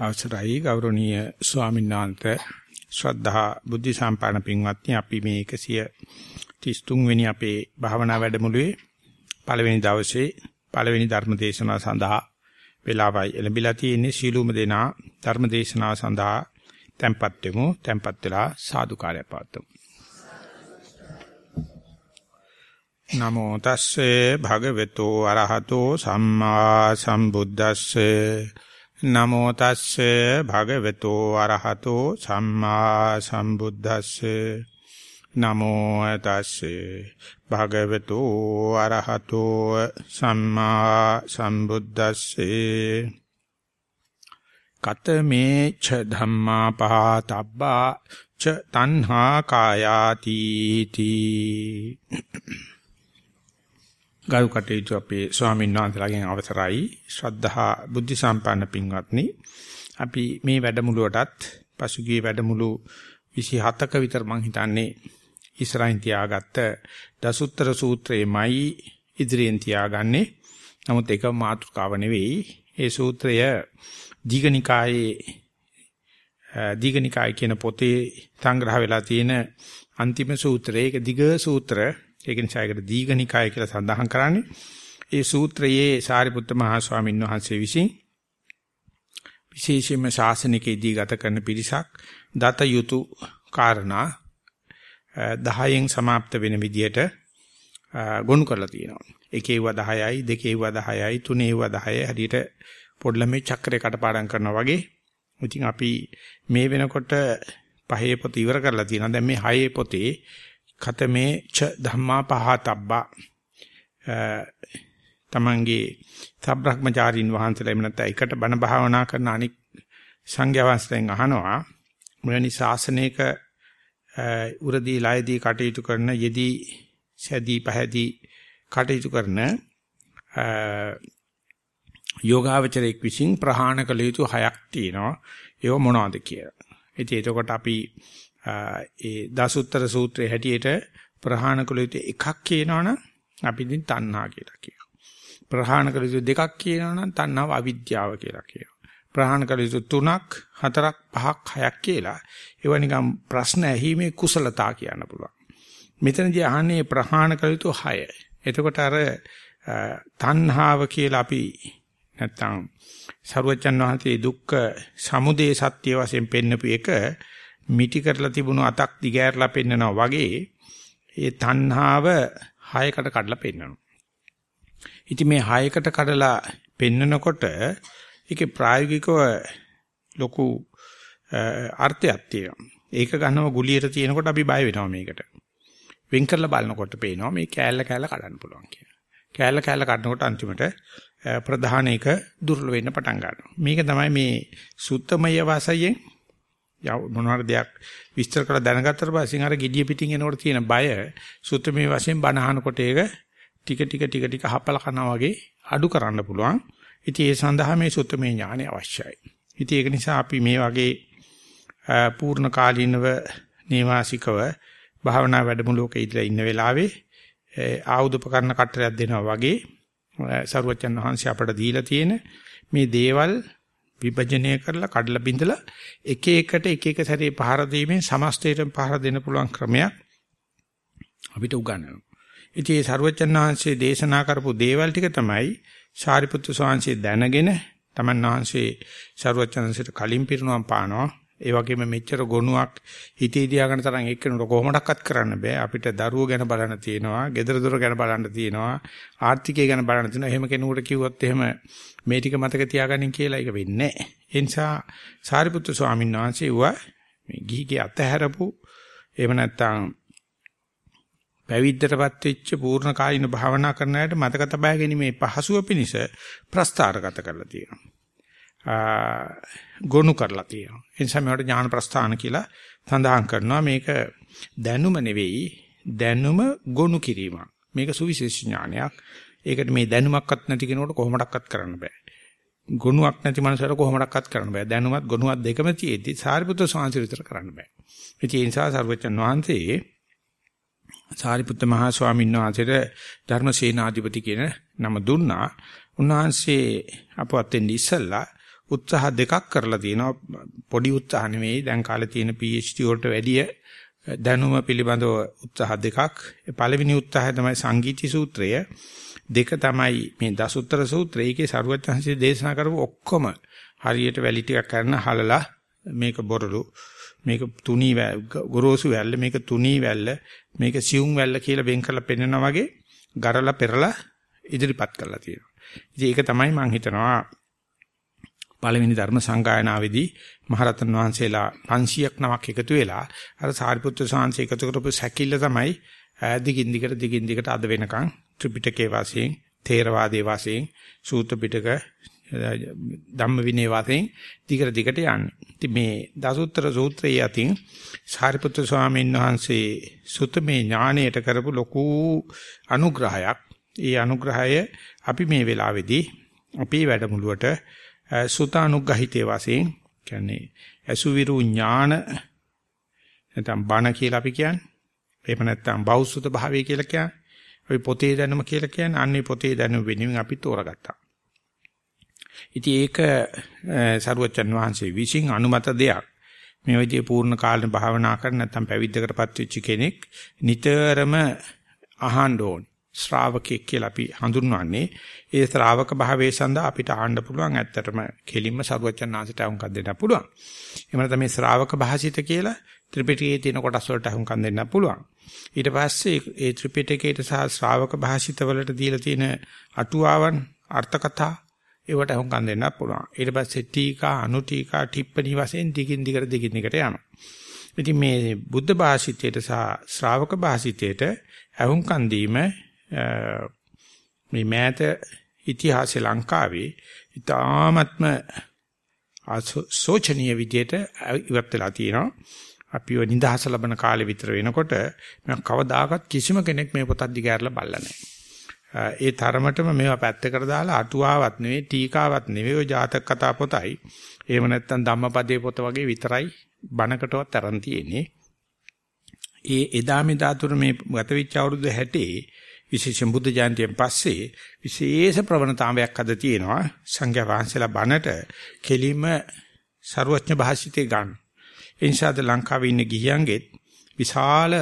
අවසරයි ගෞරවනීය ස්වාමීන් වහන්සේ ශ්‍රද්ධා බුද්ධ සම්පන්න පින්වත්නි අපි මේ 133 වෙනි අපේ භාවනා වැඩමුළුවේ පළවෙනි දවසේ පළවෙනි ධර්ම දේශනාව සඳහා වේලාවයි එළඹිලා තියෙන්නේ. සීලුම දෙනා ධර්ම දේශනාව සඳහා tempත් වෙමු tempත් වෙලා සාදුකාරය පවත්වමු. නමෝ තස්සේ භගවතු අරහතෝ සම්මා සම්බුද්දස්සේ නමෝ තස්සේ භගවතු අරහතෝ සම්මා සම්බුද්දස්සේ. නමෝ තස්සේ භගවතු අරහතෝ සම්මා සම්බුද්දස්සේ. කතමේ ච ධම්මා පහතබ්බා ච තණ්හා කායාති තී ගරු කටයුතු අපේ ස්වාමීන් වහන්සේලාගෙන් අවසරයි. ශ්‍රද්ධහා බුද්ධ සම්පන්න පින්වත්නි අපි මේ වැඩමුළුවටත් පසුගිය වැඩමුළු 27ක විතර මං හිතන්නේ ඉස්සරහින් තියාගත්ත දසුත්තර සූත්‍රයේමයි ඉදිරියෙන් තියාගන්නේ. නමුත් ඒක මාතෘකාව නෙවෙයි. ඒ සූත්‍රය දීඝනිකායේ දීඝනිකාය කියන පොතේ සංග්‍රහ වෙලා තියෙන අන්තිම සූත්‍රය. ඒක දිග සූත්‍ර. ඒක නිසා ඒකට දීඝනිකාය කියලා සඳහන් කරන්නේ. ඒ සූත්‍රයේ සාරිපුත්ත මහා ස්වාමීන් වහන්සේ විසින් විශේෂයෙන්ම ශාසනිකයේදී ගත කරන පිරිසක් දත යුතු කාරණා 10න් સમાપ્ત වෙන විදියට ගොනු කරලා තියෙනවා. එකේ වුව 10යි, දෙකේ වුව 10යි, තුනේ වුව 10යි හරියට පොඩ්ඩලමේ චක්‍රේ කටපාඩම් කරනවා වගේ. ඉතින් අපි මේ වෙනකොට පහේ පොත ඉවර කරලා තියෙනවා. දැන් මේ හයේ පොතේ කතමේ ච ධම්මා පහතබ්බා තමන්ගේ සබ්‍රහ්මචාරින් වහන්සේලා එමු නැත්නම් එකට බණ භාවනා කරන අනික් සංඝයා වහන්සේලාගෙන් අහනවා මෙවැනි ශාසනයක උරදී ලයදී කටයුතු කරන යෙදී සැදී පහදී කටයුතු කරන යෝගාවචරයක් විසින් ප්‍රහාණ කළ යුතු හයක් තියෙනවා ඒව මොනවද කියලා. ඉතින් එතකොට අපි ඒ දසුත්තර සූත්‍රයේ හැටියට ප්‍රහාණ කළ යුතු එකක් කියනවනම් අපි ඉතින් තණ්හා කියලා කියනවා. ප්‍රහාණ කළ යුතු දෙකක් කියනවනම් තණ්හාව අවිද්‍යාව කියලා කියනවා. ප්‍රහාණ කළ යුතු තුනක්, හතරක්, පහක්, හයක් කියලා. ඒව නිකන් ප්‍රශ්න ඇහිීමේ කුසලතා කියන්න පුළුවන්. මෙතනදී අහන්නේ ප්‍රහාණ කළ යුතු 6. එතකොට අර තණ්හාව කියලා අපි නැත්තම් සරුවචන් වහන්සේ දුක්ඛ සමුදය සත්‍ය වශයෙන් පෙන්නපු එක මිටි කරලා තිබුණු අතක් දිගෑරලා පෙන්නනවා වගේ ඒ තණ්හාව හයකට කඩලා පෙන්නනවා. ඉතින් මේ හයකට කඩලා පෙන්නකොට ඒකේ ප්‍රායෝගිකව ලොකු අර්ථයක් තියෙනවා. ඒක ගන්නව ගුලියට තියෙනකොට අපි බය වෙනවා මේකට. වෙන් කරලා බලනකොට පේනවා මේ කෑල්ල කෑල්ල කඩන්න පුළුවන් කියලා. කෑල්ල කෑල්ල කඩනකොට අන්තිමට ප්‍රධාන එක දුර්වල වෙන්න පටන් ගන්නවා. මේක තමයි මේ සුත්තමය වාසයෙන් මොනවාර දෙයක් විස්තර කරලා දැනගත්තට පස්සේ අර gediya පිටින් එනකොට තියෙන බය සුත්තමේ වශයෙන් බනහනකොට ඒක ටික ටික ටික ටික හපලා කරනවා වගේ අඩු කරන්න පුළුවන්. ඉතින් ඒ සඳහා මේ සුත්තමේ ඥානය අවශ්‍යයි. ඉතින් ඒක නිසා අපි මේ වගේ පූර්ණ කාලීනව නේවාසිකව භාවනා වැඩමුළුවක ඉඳලා ඉන්න වෙලාවේ ආයුධ උපකරණ කට්ටරයක් දෙනවා වගේ සරුවචන් වහන්සේ අපට දීලා තියෙන මේ දේවල් විභජනය කරලා කඩලා බිඳලා එක එකට එක එක සැරේ පහර දීමෙන් සමස්තයට පහර දෙන්න පුළුවන් ක්‍රමයක් අපිට උගන්වනවා. ඉතින් මේ සරුවචනාංශයේ දේශනා කරපු දේවල් ටික තමයි සාරිපුත්තු ස්වාමීන් දැනගෙන තමන් වහන්සේ සරුවචනාංශයට කලින් පිරුණම් පානවා. ඒ වගේම මෙච්චර ගොනුවක් හිතේ තියාගෙන තරම් එක්කෙනෙකුට කොහොමඩක්වත් කරන්න බෑ. අපිට දරුවෝ ගැන බලන්න තියෙනවා, ගෙදර දොර ගැන බලන්න තියෙනවා, ආර්ථිකය ගැන බලන්න තියෙනවා. එහෙම කෙනෙකුට කිව්වොත් එහෙම මේ ටික මතක තියාගන්න කියලා ඒක වෙන්නේ නැහැ. ඒ නිසා සාරිපුත්තු ස්වාමීන් වහන්සේ වුණා මේ ගිහිගේ අතහැරපු එහෙම නැත්නම් පැවිද්දටපත් වෙච්ච පූර්ණ කායින භාවනා කරන අයට මතක තබා ගැනීමේ පහසුව පිණිස ප්‍රස්තාරගත කරලා තියෙනවා. ගොනු කරලා තියෙනවා. ඒ නිසා මේවට ඥාන ප්‍රස්ථාන කියලා සඳහන් කරනවා. මේක දැනුම නෙවෙයි දැනුම ගොනු කිරීමක්. මේක සුවිශේෂ ඥානයක්. ඒකට මේ දැනුමක්වත් නැති කෙනෙකුට කොහොමඩක්වත් කරන්න බෑ. ගුණයක් නැති මනුස්සයර කොහොමඩක්වත් කරන්න බෑ. දැනුමත් ගුණවත් දෙකම තියෙද්දි සාරිපුත්‍ර ස්වාමීන් විතර කරන්න බෑ. ඒ නිසා සර්වචන් වහන්සේ සාරිපුත්‍ර මහා ස්වාමීන් වහන්සේට ධර්මසේනාධිපති කියන නම දුන්නා. උන්වහන්සේ අපවත් වෙන්න ඉස්සෙල්ලා උත්සාහ දෙකක් කරලා තියෙනවා. පොඩි උත්සාහ නෙවෙයි. දැන් කාලේ තියෙන PhD වලට වැඩිය දැනුම පිළිබඳව උත්සාහ දෙකක්. පළවෙනි උත්සාහය තමයි සංගීති සූත්‍රය. දෙක තමයි මේ දසුත්තර සූත්‍රය. ඒකේ සරුවචහන්සේ දේශනා කරපු ඔක්කොම හරියට වැලි ටිකක් කරන හලලා මේක බොරළු මේක තුනී ගොරෝසු වැල්ල මේක තුනී වැල්ල මේක සියුම් වැල්ල කියලා වෙන් කරලා පෙන්නනා වගේ ගරලා පෙරලා ඉදිරිපත් කරලා තියෙනවා. ඉතින් ඒක තමයි මම හිතනවා පළවෙනි ධර්ම සංගායනාවේදී මහරතන් වහන්සේලා 500ක් නමක් එකතු වෙලා අර සාරිපුත්‍ර සාංශය එකතු කරපු සැකිල්ල තමයි දිගින් දිගට දිගින් දිගට අද වෙනකන් ත්‍රිපිටකයේ වාසියෙන් තේරවාදයේ වාසියෙන් සූත්‍ර පිටක ධම්ම විනය වාසියෙන් දිගට දිගට යන්නේ. ඉතින් මේ දසුත්තර සූත්‍රයේ අතින් සාරිපුත්‍ර ස්වාමීන් වහන්සේ සුතමේ ඥාණයට කරපු ලොකු අනුග්‍රහයක්. ඒ අනුග්‍රහය අපි මේ වෙලාවේදී අපේ වැඩමුළුවට සුතානුග්‍රහිතේ වශයෙන් කියන්නේ අසුවිරු ඥාන නැත්නම් බණ කියලා අපි කියන්නේ. එහෙම නැත්නම් බෞසුත භාවය කියලා කියන්නේ. අපි පොතේ දැනුම කියලා කියන්නේ අන්නේ පොතේ දැනුම වෙනුවෙන් අපි තෝරගත්තා. ඉතින් ඒක සරුවචන් වහන්සේ විසින් අනුමත දෙයක්. මේ විදිහේ පූර්ණ කාලේ භාවනා කරන නැත්නම් පැවිද්දකටපත් වෙච්ච කෙනෙක් නිතරම අහන්න ඕන. ශ්‍රාවකෙක් කියලා අපි හඳුන්වන්නේ ඒ ශ්‍රාවක භාවයේ සඳහා අපිට ආන්න පුළුවන් ඇත්තටම කෙලින්ම සරුවචන් ආංශයට අහුම්කම් දෙන්න පුළුවන්. එහෙම නැත්නම් මේ ශ්‍රාවක භාෂිත කියලා ත්‍රිපිටකයේ තියෙන කොටස් වලට අහුම්කම් දෙන්න පුළුවන්. ඊට පස්සේ ඒ ත්‍රිපිටකයට සහ ශ්‍රාවක භාෂිත වලට දීලා තියෙන අටුවාවන් අර්ථකථා ඒවට අහුම්කම් දෙන්න පුළුවන්. ඊට පස්සේ ටීකා අනුටීකා ටිප්පණි වශයෙන් දිගින් දිගට දිගින් දිගට යනවා. ඉතින් මේ බුද්ධ භාෂිතයට සහ ශ්‍රාවක භාෂිතයට අහුම්කම් දීම මේ මෑත ඉතිහාසයේ ලංකාවේ ඉතාමත්ම සෝචනීය විදියට ඉවත් වෙලා තියෙනවා. අපිව නිදහස ලබන කාලෙ විතර වෙනකොට මම කවදාකවත් කිසිම කෙනෙක් මේ පොතක් දිගහැරලා බලලා නැහැ. ඒ තරමටම මේවා පැත්තකට දාලා අටුවාවක් නෙවෙයි ටීකාවක් නෙවෙයි ඔය ජාතක කතා පොතයි. එහෙම නැත්නම් ධම්මපදයේ පොත වගේ විතරයි බණකටවත් අරන් තියෙන්නේ. ඒ එදා මෙදා තුර මේ ගත වෙච්ච අවුරුදු 60 විශේෂයෙන් බුද්ධ ජයන්තියෙන් පස්සේ විශේෂ ප්‍රවණතාවයක් අද තියෙනවා සංඝයා වහන්සේලා බණට කෙලිම ਸਰවඥ භාෂිතේ ගන්න. ඒ නිසාද ලංකාවේ ඉන්න ගිහියන්ගෙත් විශාල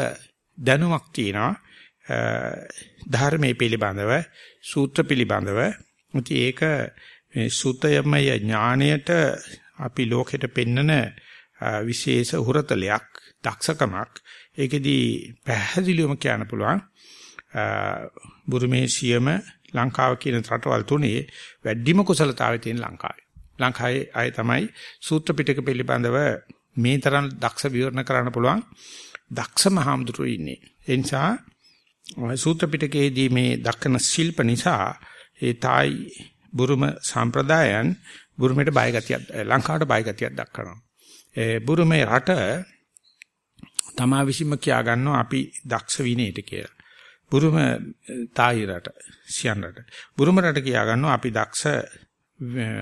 දැනුමක් තියෙනවා ධර්මයේ පිළිබඳව සූත්‍ර පිළිබඳව. ඉතින් ඒක මේ සූතයමය ඥාණයට අපි ලෝකෙට පෙන්නන විශේෂ හුරතලයක් දක්ෂකමක් ඒකෙදි පැහැදිලිවම කියන්න පුළුවන් බුරුමේ සියම ලංකාව කියන රටවල් තුනේ වැඩිම කුසලතාවය තියෙන ලංකාවේ. ලංකාවේ අය තමයි සූත්‍ර පිටක පිළිබඳව මේ තරම් දක්ෂ විවරණ කරන්න පුළුවන් දක්ෂ මහාමුදුරුවෝ ඉන්නේ. ඒ නිසා සූත්‍ර පිටකයේදී මේ දක්වන ශිල්ප නිසා ඒ තායි බුරුම සම්ප්‍රදායන් බුරුමේට බයගතියක් ලංකාවට බයගතියක් දක්වනවා. ඒ බුරුමේ රට තමා විසින්ම කියා ගන්නවා අපි දක්ෂ විනයට කියලා. බුරුම තායි රට සියන් රට. බුරුම රට කියා ගන්නවා අපි දක්ෂ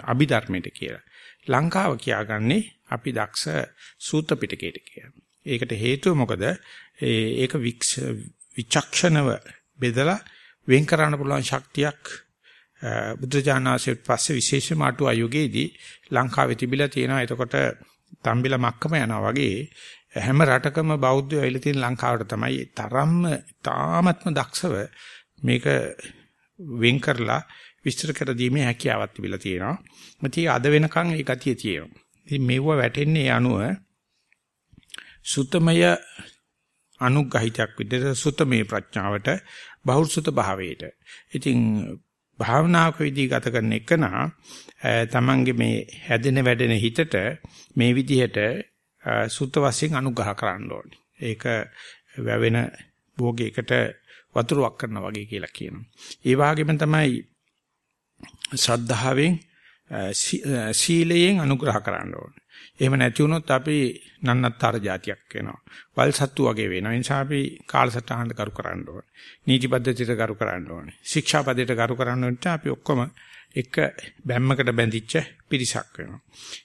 අභිධර්මයට කියලා. ලංකාව කියාගන්නේ අපි දක්ෂ සූත්‍ර පිටකයට කියලා. ඒකට හේතුව මොකද? ඒක විචක්ෂණව බෙදලා වෙන් කරන්න පුළුවන් ශක්තියක් බුද්ධජානනාංශයට පස්සේ විශේෂම අටු අයුගයේදී ලංකාවේ තිබිලා තියෙනවා. එතකොට තම්බිලා මක්කම යනවා වගේ හැම රටකම බෞද්ධයෝ ඇවිල්ලා තියෙන ලංකාවට තමයි තරම්ම තාමත්ම දක්ෂව මේක වෙන් කරලා විස්තර කර දීමේ හැකියාවක් තිබිලා තියෙනවා. ඉතින් අද වෙනකන් ඒ ගතිය තියෙනවා. ඉතින් මෙව වැටෙන්නේ අනුව සුතමය අනුග්‍රහිතයක් විදිහට සුතමේ ප්‍රඥාවට බහුසුත භාවයට. ඉතින් භාවනාවක විදිහ ගත කරන එකනා තමන්ගේ මේ හැදෙන වැඩෙන හිතට මේ විදිහට සුත්ත වශයෙන් අනුග්‍රහ කරන්න ඕනේ. ඒක වැවෙන භෝගයකට වතුරක් කරනවා වගේ කියලා කියනවා. ඒ වගේම තමයි ශ්‍රද්ධාවෙන් සීලයෙන් අනුග්‍රහ කරන්න ඕනේ. එහෙම නැති වුණොත් අපි නන්නත්තර જાතියක් වෙනවා. වල් සත්තු වගේ වෙනවා. ඒ නිසා අපි කාලසටහනට කරු කරන්න ඕනේ. නීති පද්ධතියට කරු කරන්න ඕනේ. ශික්ෂා පදයට කරු කරන්න ඕනේ. අපි ඔක්කොම එක බැම්මකට බැඳිච්ච පිරිසක් වෙනවා.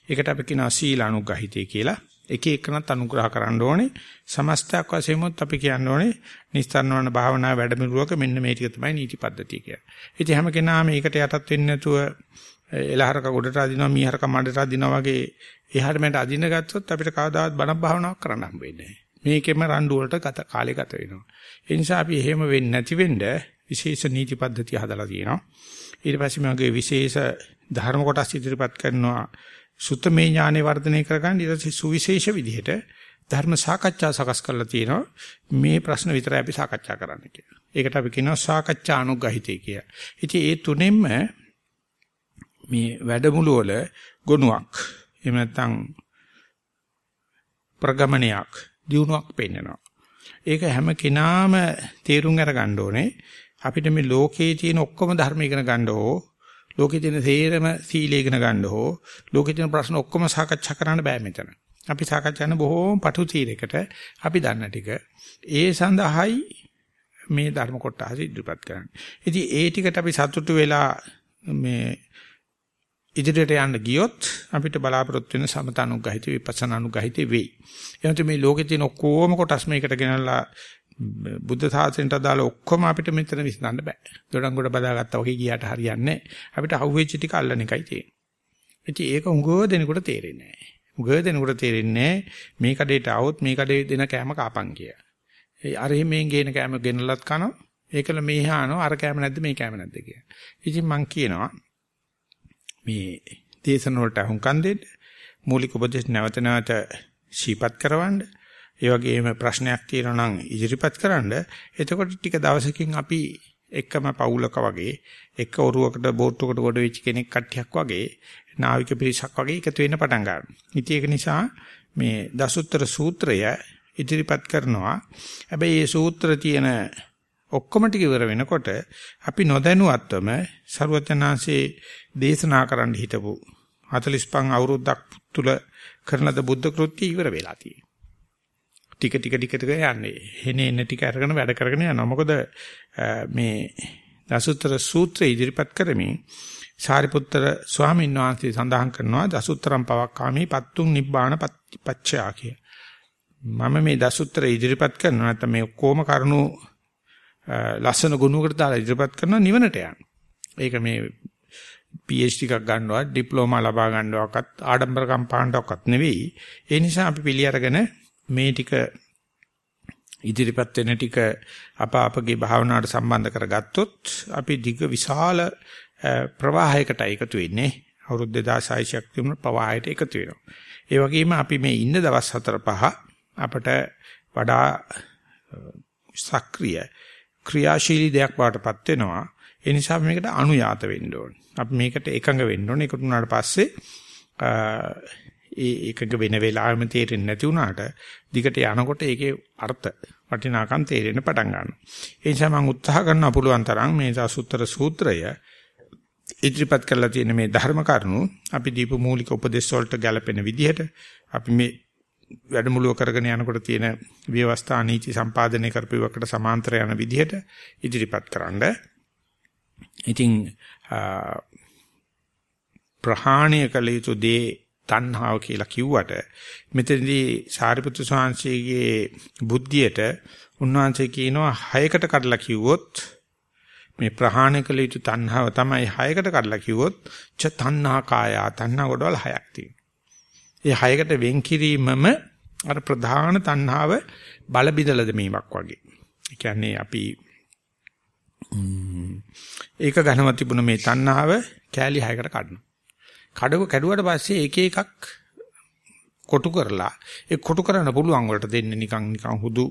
ඒකට අපි කියනවා සීල අනුග්‍රහිතය කියලා. එක එකනත් අනුග්‍රහ කරන්න ඕනේ. සමස්තයක් වශයෙන්මත් අපි කියන්න ඕනේ නිස්තරණ භාවනා වැඩමිළුවක මෙන්න මේ ටික තමයි නීති පද්ධතිය කියන්නේ. ඉතින් හැම කෙනාම මේකට යටත් වෙන්නේ නැතුව එලහරක ගොඩට අදිනවා මීහරක මඩට අදිනවා වගේ එහාට මෙහාට අදින්න ගත්තොත් අපිට කවදාවත් බණක් භාවනාවක් කරන්න හම්බ වෙන්නේ නැහැ. මේකෙම රණ්ඩු වලට ගත කාලේ ගත වෙනවා. ඒ නිසා අපි එහෙම වෙන්නේ නැති වෙන්න විශේෂ නීති පද්ධතිය හදලා තියෙනවා. ඊට පස්සේ මගේ විශේෂ ධර්ම කොටස් ඉදිරිපත් කරනවා සුත්තමේ ඥානෙ වර්ධනය කරගන්න ඊට පස්සේ සුවිශේෂ විදිහට ධර්ම සාකච්ඡා සකස් කරලා තියෙනවා මේ ප්‍රශ්න විතරයි අපි සාකච්ඡා කරන්න කියලා. ඒකට අපි කියනවා සාකච්ඡා අනුග්‍රහිතය කියලා. ඉතින් ඒ තුනෙන්ම මේ වැඩමුළු වල ගුණයක් එහෙම නැත්නම් ප්‍රගමනයක් දියුණුවක් පෙන්වනවා. ඒක හැම කෙනාම තේරුම් අරගන්න ඕනේ. අපිට මේ ලෝකයේ තියෙන ඔක්කොම ධර්ම ඉගෙන ගන්න ඕ ලෝකයේ තියෙන සේරම සීල ඉගෙන ගන්න ඕ ලෝකයේ තියෙන ප්‍රශ්න ඔක්කොම සාකච්ඡා කරන්න බෑ මෙතන. අපි සාකච්ඡා කරන බොහෝම පටු තීරයකට අපි දන්න ටික ඒ සඳහායි මේ ධර්ම කොටස ඉදිරිපත් කරන්නේ. ඉතින් ඒ ටිකට අපි සතුටු වෙලා මේ ඉදිරියට යන්න ගියොත් අපිට බලාපොරොත්තු වෙන සමතනුග්‍රහිත විපස්සනානුග්‍රහිත වෙයි. එහෙනම් මේ ලෝකේ තියෙන ඔක්කොම කොටස් මේකට ගෙනල්ලා බුද්ධ ශාසනයට අදාළ ඔක්කොම අපිට මෙතන විසඳන්න බෑ. දොඩංගොඩ බදාගත්තා වගේ ගියාට හරියන්නේ නැහැ. අපිට අහුවෙච්ච ටික අල්ලන එකයි තියෙන්නේ. ඉතින් ඒක උඟව දෙනකොට තේරෙන්නේ නැහැ. උඟව දෙනකොට තේරෙන්නේ මේ කඩේට આવොත් මේ කඩේ දෙන කෑම කාපන් කිය. ඒ අර එහෙමෙන් ගේන කෑම ගෙනලත් කනවා. ඒකල මේ හානෝ අර කෑම නැද්ද මේ කෑම නැද්ද කියලා. ඉතින් මං කියනවා මේ දේශන වලට අහුම්කම් දෙන්න මූලික උපදේශ නැවත නැවත ශීපත් කරවන්න ඒ වගේම ප්‍රශ්නයක් තියෙනවා නම් ඉදිරිපත් කරන්න එතකොට ටික දවසකින් අපි එකම පවුලක වගේ එක ඔරුවකට බෝට්ටුවකට ගොඩ වෙච්ච කෙනෙක් කට්ටියක් වගේ නාවික පිරිසක් වගේ එකතු වෙන්න පටන් ගන්නවා. ඉතින් ඒක නිසා මේ දසුත්තර සූත්‍රය ඉදිරිපත් කරනවා. හැබැයි මේ සූත්‍ර තියෙන ඔක්කොම ටික ඉවර වෙනකොට අපි නොදැනුවත්වම ਸਰවඥාන්සේ දේශනා කරන්න හිටපු 45 අවුරුද්දක් තුල කරන ද බුද්ධ කෘත්‍ය ඉවර වෙලා තියෙනවා. ටික ටික ටික ටික යන්නේ. එනේ එන ටික අරගෙන වැඩ කරගෙන යනවා. මොකද මේ දසුත්තර සූත්‍රය ඉදිරිපත් කරමින් සාරිපුත්තර ස්වාමීන් වහන්සේ සඳහන් කරනවා දසුත්තරම් පවක්කාමී පත්තුන් නිබ්බාන පච්චයා කිය. මම මේ දසුත්තර ඉදිරිපත් කරනවා නැත්නම් මේ කොම කරුණු ලස්සන ගුණයකට දාලා ඉදිරිපත් කරනවා නිවනට යන්න. ඒක මේ PhD එකක් ගන්නවත් ඩිප්ලෝමා ලබා ගන්නවක්වත් ආඩම්බරකම් පාණ්ඩවක්වත් නෙවෙයි. ඒ නිසා අපි පිළි අරගෙන මේ ටික ඉදිරිපත් වෙන ටික අප අපගේ භාවනාවට සම්බන්ධ කරගත්තොත් අපි දිග විශාල ප්‍රවාහයකට එකතු වෙන්නේ. අවුරුදු 2600ක් තිබුණ ප්‍රවාහයට එකතු වෙනවා. ඒ වගේම අපි මේ ඉන්න දවස් 4 5 අපට වඩා සක්‍රීය ක්‍රියාශීලී දෙයක් බවටපත් වෙනවා. ඒ නිසා මේකට අනුයාත වෙන්න ඕනේ. අපි මේකට එකඟ වෙන්න ඕනේ. ඒකට උනාට පස්සේ ඒ එකඟ වෙන වෙලාවෙම තේරෙන්නේ නැති වුණාට දිගට යනකොට ඒකේ අර්ථ වටිනාකම් තේරෙන්න පටන් ගන්නවා. ඒ නිසා මම උත්සාහ කරනවා පුළුවන් තරම් මේ සසුත්තර සූත්‍රය ඉදිරිපත් කරලා තියෙන මේ ධර්ම කරුණු අපි දීප මූලික උපදේශ වලට ගැලපෙන විදිහට අපි මේ වැඩමුළුව කරගෙන යනකොට තියෙන ව්‍යවස්ථා නීති සම්පාදනය කරපුවකට සමාන්තර යන විදිහට ඉදිරිපත් කරන්න. ඉතින් ප්‍රහාණය කළ යුතු දේ තණ්හාව කියලා කිව්වට මෙතනදී සාරිපුත්‍ර ස්වාමීන්ගේ බුද්ධියට උන්වහන්සේ කියනවා හයකට කඩලා කිව්වොත් මේ ප්‍රහාණය කළ යුතු තණ්හාව තමයි හයකට කඩලා කිව්වොත් ච තණ්හා කාය තණ්හා කොටවල් හයක් තියෙනවා. ඒ හයකට වෙන් කිරීමම අර ප්‍රධාන තණ්හාව බල බිදලා දෙමීමක් වගේ. ඒ කියන්නේ අපි ඒක ඝනව තිබුණ මේ තණ්හාව කෑලි හයකට කඩනවා. කඩව කැඩුවට පස්සේ එක එකක් කොටු කරලා ඒ කොටු කරන්න පුළුවන් වලට දෙන්න නිකන් නිකන් හුදු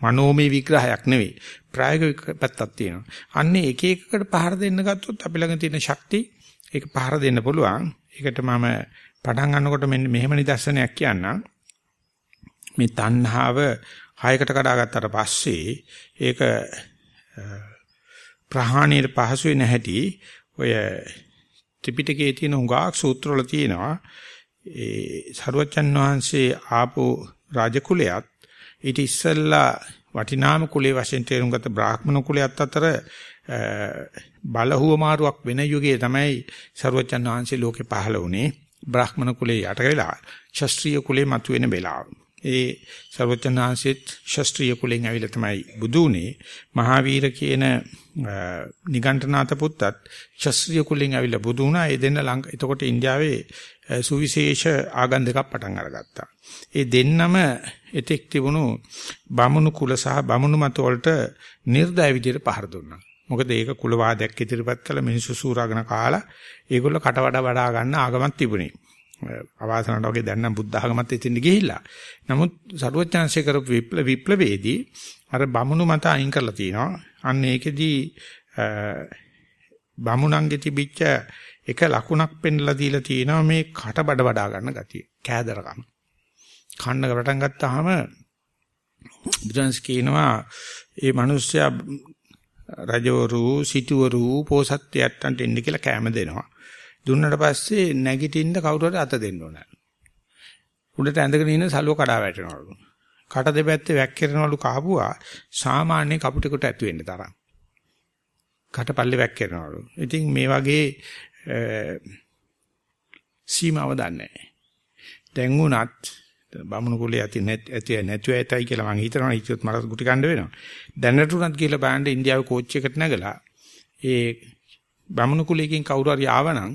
මනෝමය විග්‍රහයක් නෙවෙයි ප්‍රායෝගික පැත්තක් තියෙනවා. අන්නේ එක එකකට පහර දෙන්න ගත්තොත් අපි ළඟ තියෙන ශක්තිය ඒක පහර දෙන්න පුළුවන්. ඒකට මම පටන් ගන්නකොට මෙන්න මෙහෙම නිදර්ශනයක් කියන්නම්. මේ තණ්හාව හයකට කඩාගත්තට පස්සේ ඒක ප්‍රහාණයට පහසු වෙන හැටි ඔය ත්‍රිපිටකයේ තියෙන හුඟක් සූත්‍රවල තියෙනවා ඒ සරුවච්චන් වහන්සේ ආපු රාජකුලයක් ඊට ඉස්සෙල්ලා වටිනාම කුලයේ වශයෙන් තේරුම් ගත්ත බ්‍රාහ්මණ කුලයක් අතර බලහුව මාරුවක් වෙන යුගයේ තමයි සරුවච්චන් වහන්සේ ලෝකේ පහළ වුණේ බ්‍රාහ්මණ කුලේ යට වෙලා ශාස්ත්‍රීය කුලේ මතුවෙන වෙලාව. ඒ ਸਰවචනාංශෙත් ශාස්ත්‍රීය කුලෙන් ඇවිල්ලා තමයි බුදු උනේ. මහාවීර කියන නිගණ්ඨනාත පුත්තත් ශාස්ත්‍රීය කුලෙන් ඇවිල්ලා බුදු වුණා. ඒ දෙන්න ලංක එතකොට ඉන්දියාවේ සුවිශේෂ ආගම් දෙකක් පටන් අරගත්තා. ඒ දෙන්නම එතෙක් තිබුණු බමුණු කුල සහ බමුණු මත වලට නිර්දය විදිහට පහර දුන්නා. මොකද ඒක කුලවාදයක් ඉදිරිපත් කළ මිනිස්සු සූරාගෙන කාලා ඒගොල්ල කට වඩා වඩා ගන්න ආගමක් තිබුණේ. අවාසනාවට වගේ දැන් නම් බුද්ධ ආගමත් එතින් ගිහිල්ලා. නමුත් සරුවචාන්සේ කරපු විප්ලවයේදී අර බමුණු මත අයින් කරලා තිනවා. අන්න ඒකෙදී බමුණන්ගේ තිබිච්ච එක ලකුණක් පෙන්ලා දීලා තියෙනවා මේ කට බඩ වඩා ගන්න ගතිය. කෑදරකම. කන්න පටන් ගත්තාම බුදුන්ස් කියනවා ඒ මිනිස්සයා රජවරු සිටුවරු පෝසත්යන්ට එන්න කියලා කැම දෙනවා. දුන්නට පස්සේ නැගිටින්න කවුරු හරි අත දෙන්න ඕන. උඩට ඇඳගෙන ඉන්න සලුව කඩා වැටෙනවලු. කට දෙපැත්තේ වැක්කිරනවලු කහපුවා සාමාන්‍ය කපුටෙකුට ඇතු වෙන්න තරම්. කටපල්ලේ වැක්කිරනවලු. ඉතින් මේ වගේ සීමාව දන්නේ නැහැ. දැන් උනත් බමුණු කුලයේ ඇති ඇති නැතුව ඇතයි කියලා මං හිතනවා හිතුවත් මට ගුටි කණ්ඩ වෙනවා. දැනට උනත් කියලා බලන්න ඉන්දියාවේ කෝච්චි එකට නැගලා ඒ බමුණු කුලයකින් කවුරු හරි ආවනම්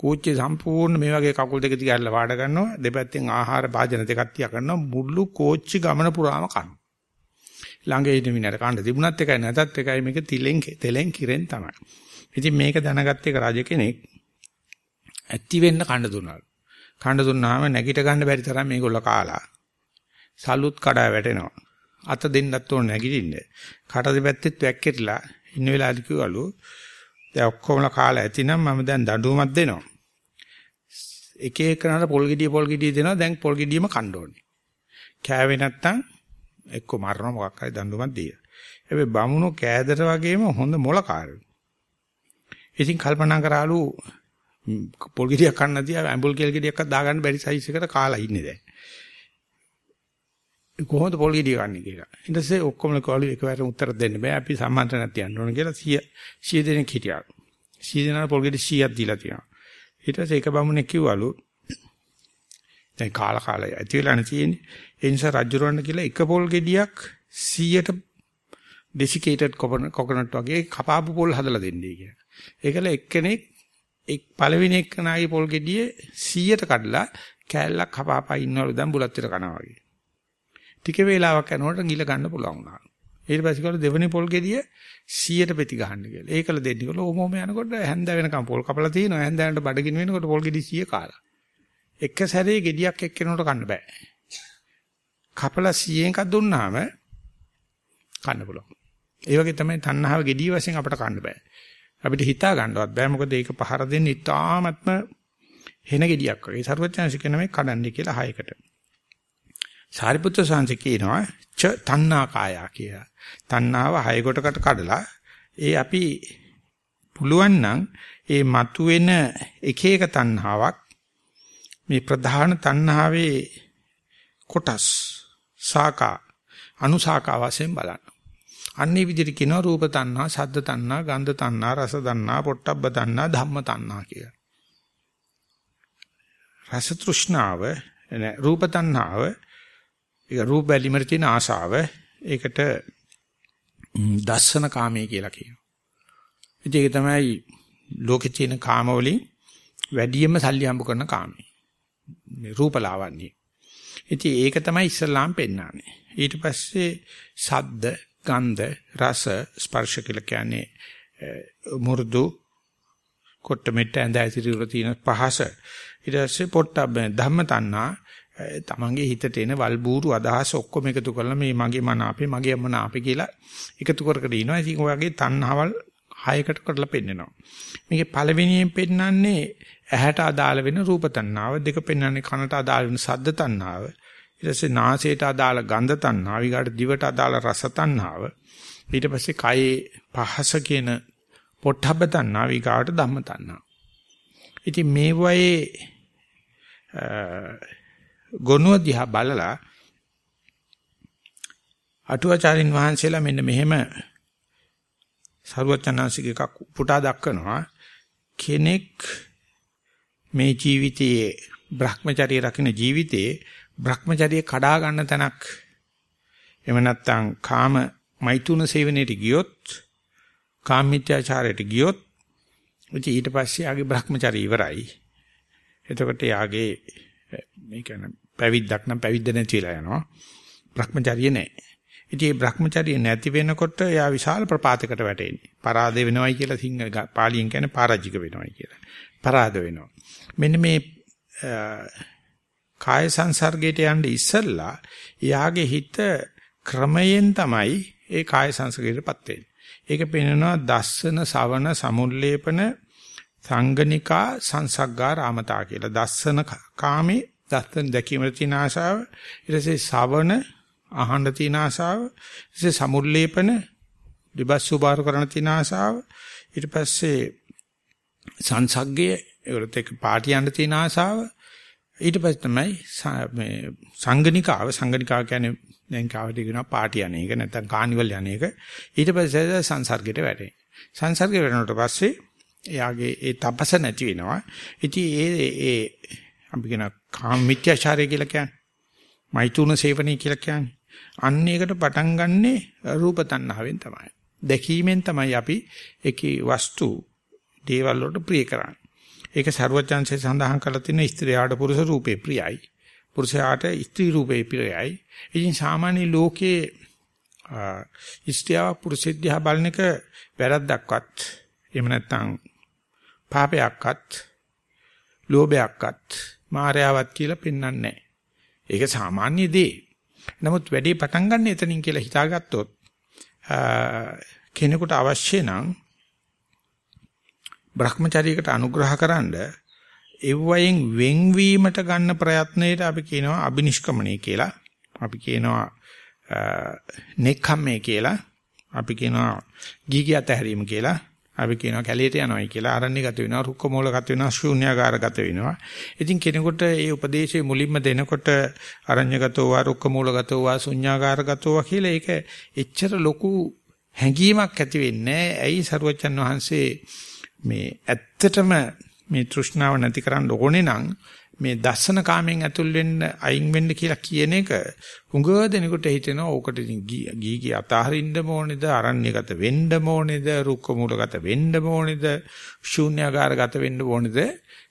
කෝච්චිය සම්පූර්ණ මේ වගේ කකුල් දෙක දිගහැරලා වාඩ ගන්නවා දෙපැත්තෙන් ආහාර භාජන දෙකක් තියා ගන්නවා මුළු කෝච්චි ගමන පුරාම කනවා. ළඟ ඉන්න මිනිහට කන්න තිබුණත් එකයි නැතත් එකයි මේක තිලෙන් තෙලෙන් කිරෙන් තමයි. ඉතින් මේක දැනගත්ත එක රජ කෙනෙක් ඇති වෙන්න කන්න දුන්නා. කන්න දුන්නාම නැගිට ගන්න බැරි තරම් මේගොල්ල කාලා. සලුත් කඩා වැටෙනවා. අත දෙන්නත් ඕන නැගිටින්න. කට දෙපැත්තෙත් වැක්කිරලා ඉන්න වෙලාවදී කිව්වලු දැන් ඔක්කොමලා කාලා ඇතිනම් මම දැන් දඬුවමක් දෙනවා. එක එකනට පොල් ගෙඩිය පොල් ගෙඩිය දෙනවා දැන් පොල් ගෙඩියම කන්න ඕනේ. කෑවේ නැත්තම් එක්ක මරනවා මොකක් හරි දඬුවමක් දීලා. හැබැයි බමුණෝ කෑදර වගේම හොඳ මොලකාරයෝ. ඉතින් කල්පනා කරාලු පොල් ගෙඩියක් කන්න තියා ඇඹුල් කෙල් ගෙඩියක්වත් දාගන්න බැරි සයිස් එකට කාලා ඉන්නේ දැන්. කොහොමද පොල් ගෙඩිය කන්නේ කියලා. ඊට පස්සේ ඔක්කොම කෝලි එකවර උත්තර දෙන්න බෑ. අපි සම්මන්ත්‍රණයක් තියන්න ඕන කියලා 100 100 දෙනෙක් හිටියා. 100 දෙනා පොල් ගෙඩි 100ක් දීලා තියෙනවා. ඊට පස්සේ එක බමුණෙක් කිව්වලු දැන් කාලා කාලා ඇති වෙලා නැතිනේ. ඒ නිසා රජුරවන්න කියලා එක පොල් ගෙඩියක් 100ට ඩෙසිකේටඩ් කොකනට් වගේ කපාපු පොල් හදලා දෙන්නේ කියලා. ඒකල එක්කෙනෙක් එක් පළවෙනි එක්කනාගේ පොල් ගෙඩියේ 100ට කඩලා කෑල්ලක් කපාපා ඉන්නවලු දැන් බුලත් විතර කනවා වගේ. ටික වේලාවක් යනකොට ගිල ගන්න පුළුවන් වුණා. ඊට පස්සේ කවල දෙවෙනි පොල් ගෙඩිය 100ට පෙති ගහන්න කියලා. ඒකල දෙන්නේ කල ඕමෝම යනකොට හැන්ද වෙනකම් පොල් කපලා තිනවා. හැන්දෑනට බඩගිනි වෙනකොට පොල් ගෙඩි 100 කාලා. එක සැරේ ගෙඩියක් එක්කෙනෙකුට කන්න බෑ. කපලා 100 එකක් දුන්නාම කන්න පුළුවන්. ඒ වගේ තමයි තණ්හාව ගෙඩිය වශයෙන් අපට කන්න බෑ. අපිට හිතා ගන්නවත් බෑ මොකද ඒක පහර දෙන්නේ ඉතාමත්ම හෙන ගෙඩියක් වගේ. සර්වඥාන්සේ කියන මේ කඩන්නේ කියලා හයකට. සාරිපුත්‍ර සාංශ කියනවා ච තණ්හා කායා කියලා. තණ්හාව හය කොටකට කඩලා ඒ අපි පුළුවන් නම් ඒ මතුවෙන එක එක තණ්හාවක් මේ ප්‍රධාන තණ්හාවේ කොටස් සාකා අනුසාකා වශයෙන් බලන්න. අන්නේ විදිහට කියනවා රූප තණ්හා, ශබ්ද තණ්හා, ගන්ධ තණ්හා, රස තණ්හා, පොට්ටබ්බ තණ්හා, ධම්ම තණ්හා කිය. රස තෘෂ්ණාව, රූප තණ්හාව, ඒක රූප බැලිමර තියෙන ආශාව, ඒකට දස්සන කාමයේ කියලා කියනවා. ඒක තමයි ලෝකේ තියෙන කාම වලින් වැඩියෙන්ම සල්ලි හම්බ කරන කාමේ. මේ රූපලාවන්‍ය. ඉතින් ඒක තමයි ඉස්ලාම් පෙන්නන්නේ. ඊට පස්සේ සද්ද ගන්ධ රස ස්පර්ශ කියලා කියන්නේ මු르දු කොට මෙට්ට ඇඳ ඇතිරි වල තියෙන පහස ඊට පස්සේ පොට්ටබ්බ ධම්ම තණ්හා තමන්ගේ හිතට එන වල්බూరు අදහස් ඔක්කොම එකතු කරලා මේ මගේ මන අපේ මගේ මන අපේ කියලා එකතු කර කර ඉනවා. ඉතින් ඔයගේ තණ්හාවල් හයකට කරලා පෙන්නනවා. මේකේ පළවෙනියෙන් පෙන්නන්නේ ඇහැට අදාළ වෙන රූප තණ්හාව, දෙක පෙන්නන්නේ කනට අදාළ වෙන ශබ්ද තණ්හාව, ඊට පස්සේ නාසයට අදාළ ගන්ධ තණ්හාව, ඊගාට දිවට අදාළ රස තණ්හාව, ඊට පස්සේ කයේ පහස කියන පොට්ටබ්බ තණ්හාව, ඊගාට ධම්ම තණ්හාව. ඉතින් මේ වයේ ගොනුව දිහා බලලා අටුවාචාරින් වහන්සේලා මෙන්න මෙහෙම සරුවචනාංශික එකක් පුටා දක්වනවා කෙනෙක් මේ ජීවිතයේ Brahmacharya රකින්න ජීවිතයේ Brahmacharya කඩා ගන්න තැනක් එහෙම නැත්නම් කාම මෛතුන සේවනයේට ගියොත් කාමීත්‍යාචාරයට ගියොත් ඉතින් ඊට පස්සේ ආගේ Brahmacharya ඉවරයි. එතකොට යාගේ මේ කියන්නේ පැවිද්දක් නම් පැවිද්ද නැතිලා යනවා. Brahmacharya නැහැ. ඉතින් මේ Brahmacharya නැති වෙනකොට යා විශාල ප්‍රපාතයකට වැටෙන්නේ. පරාද වෙනවයි කියලා සිංහ පාලියෙන් කියන්නේ පරාජික වෙනවයි කියලා. පරාද වෙනවා. මෙන්න මේ කාය සංසර්ගයට යන්න ඉස්සෙල්ලා යාගේ හිත ක්‍රමයෙන් තමයි ඒ කාය සංසර්ගයටපත් වෙන්නේ. ඒක පෙන්වනවා දස්සන සවන සමුල්ලේපන සංගනිකා සංසග්ගා රාමතා කියලා. දස්සන කාමේ දස්සන දැකීම තියෙන ආශාව ඊට පස්සේ සවන අහන්න තියෙන ආශාව ඊට පස්සේ සමුල්ලේපන දිබස්සු බාර කරන තියෙන ආශාව ඊට පස්සේ සංසග්ගයේ ඒකට එක්ක පාටි යන්න තියෙන ආසාව ඊට පස්සේ තමයි මේ සංගනිකාව. සංගනිකාව කියන්නේ දැන් කාවට කියනවා පාටි යන එක නැත්නම් කානිවල් යන එක. ඊට පස්සේ සංසර්ගයට වැටේ සංසර්ගයට වෙනකොට පස්සේ එයාගේ ඒ තපස නැති වෙනවා ඉතින් ඒ ඒ අපි කියන කාම මිත්‍යාචාරය කියලා කියන්නේ මෛතුන සේවනය කියලා කියන්නේ අන්න ඒකට පටන් ගන්නෙ රූප තණ්හාවෙන් තමයි දැකීමෙන් තමයි අපි ඒකේ වස්තු දේවල් වලට ප්‍රිය කරන්නේ. ඒක ਸਰවඥාන්සේ සඳහන් කරලා තියෙන ස්ත්‍රියාට පුරුෂ රූපේ ප්‍රියයි. පුරුෂයාට ස්ත්‍රී රූපේ ප්‍රියයි. ඉතින් සාමාන්‍ය ලෝකයේ ස්ත්‍රියව පුරුෂෙද්දිහා බලන එක වැරද්දක්වත් එහෙම නැත්නම් පාපයක්වත් ලෝභයක්වත් මායාවක් කියලා පෙන්වන්නේ නැහැ. ඒක සාමාන්‍ය දේ. නමුත් වැඩි පටන් ගන්න එතනින් කියලා හිතාගත්තොත් කෙනෙකුට අවශ්‍ය නම් Brahmacharyaකට අනුග්‍රහකරනද එව්වයෙන් වෙන්වීමට ගන්න ප්‍රයත්නයේට අපි කියනවා අබිනිෂ්ක්‍මණය කියලා. අපි කියනවා නෙක්ඛම්මේ කියලා. අපි කියනවා ගීගිය අතහැරීම කියලා. අපි කියනවා කැලේට යනවායි කියලා ආරණ්‍යගත වෙනවා රුක්ක මූලගත වෙනවා ශූන්‍යාකාරගත වෙනවා. ඉතින් කෙනෙකුට මේ උපදේශය මුලින්ම දෙනකොට ආරණ්‍යගතව වා රුක්ක මූලගතව වා ශූන්‍යාකාරගතව කියලා ඒක එච්චර ලොකු හැඟීමක් ඇති වෙන්නේ ඇයි සරුවචන් වහන්සේ මේ ඇත්තටම මේ තෘෂ්ණාව නැති කරන්න ඕනේ නම් මේ දස්සන කාමෙන් ඇතුල් වෙන්න අයින් වෙන්න කියලා කියන එක හුඟ දෙනෙකුට හිතෙනවා ඕකට ගී ගී අතහරින්න ඕනේද අරණ්‍යගත වෙන්න ඕනේද රුක්ක මූලගත වෙන්න ඕනේද ශූන්‍යාකාරගත වෙන්න ඕනේද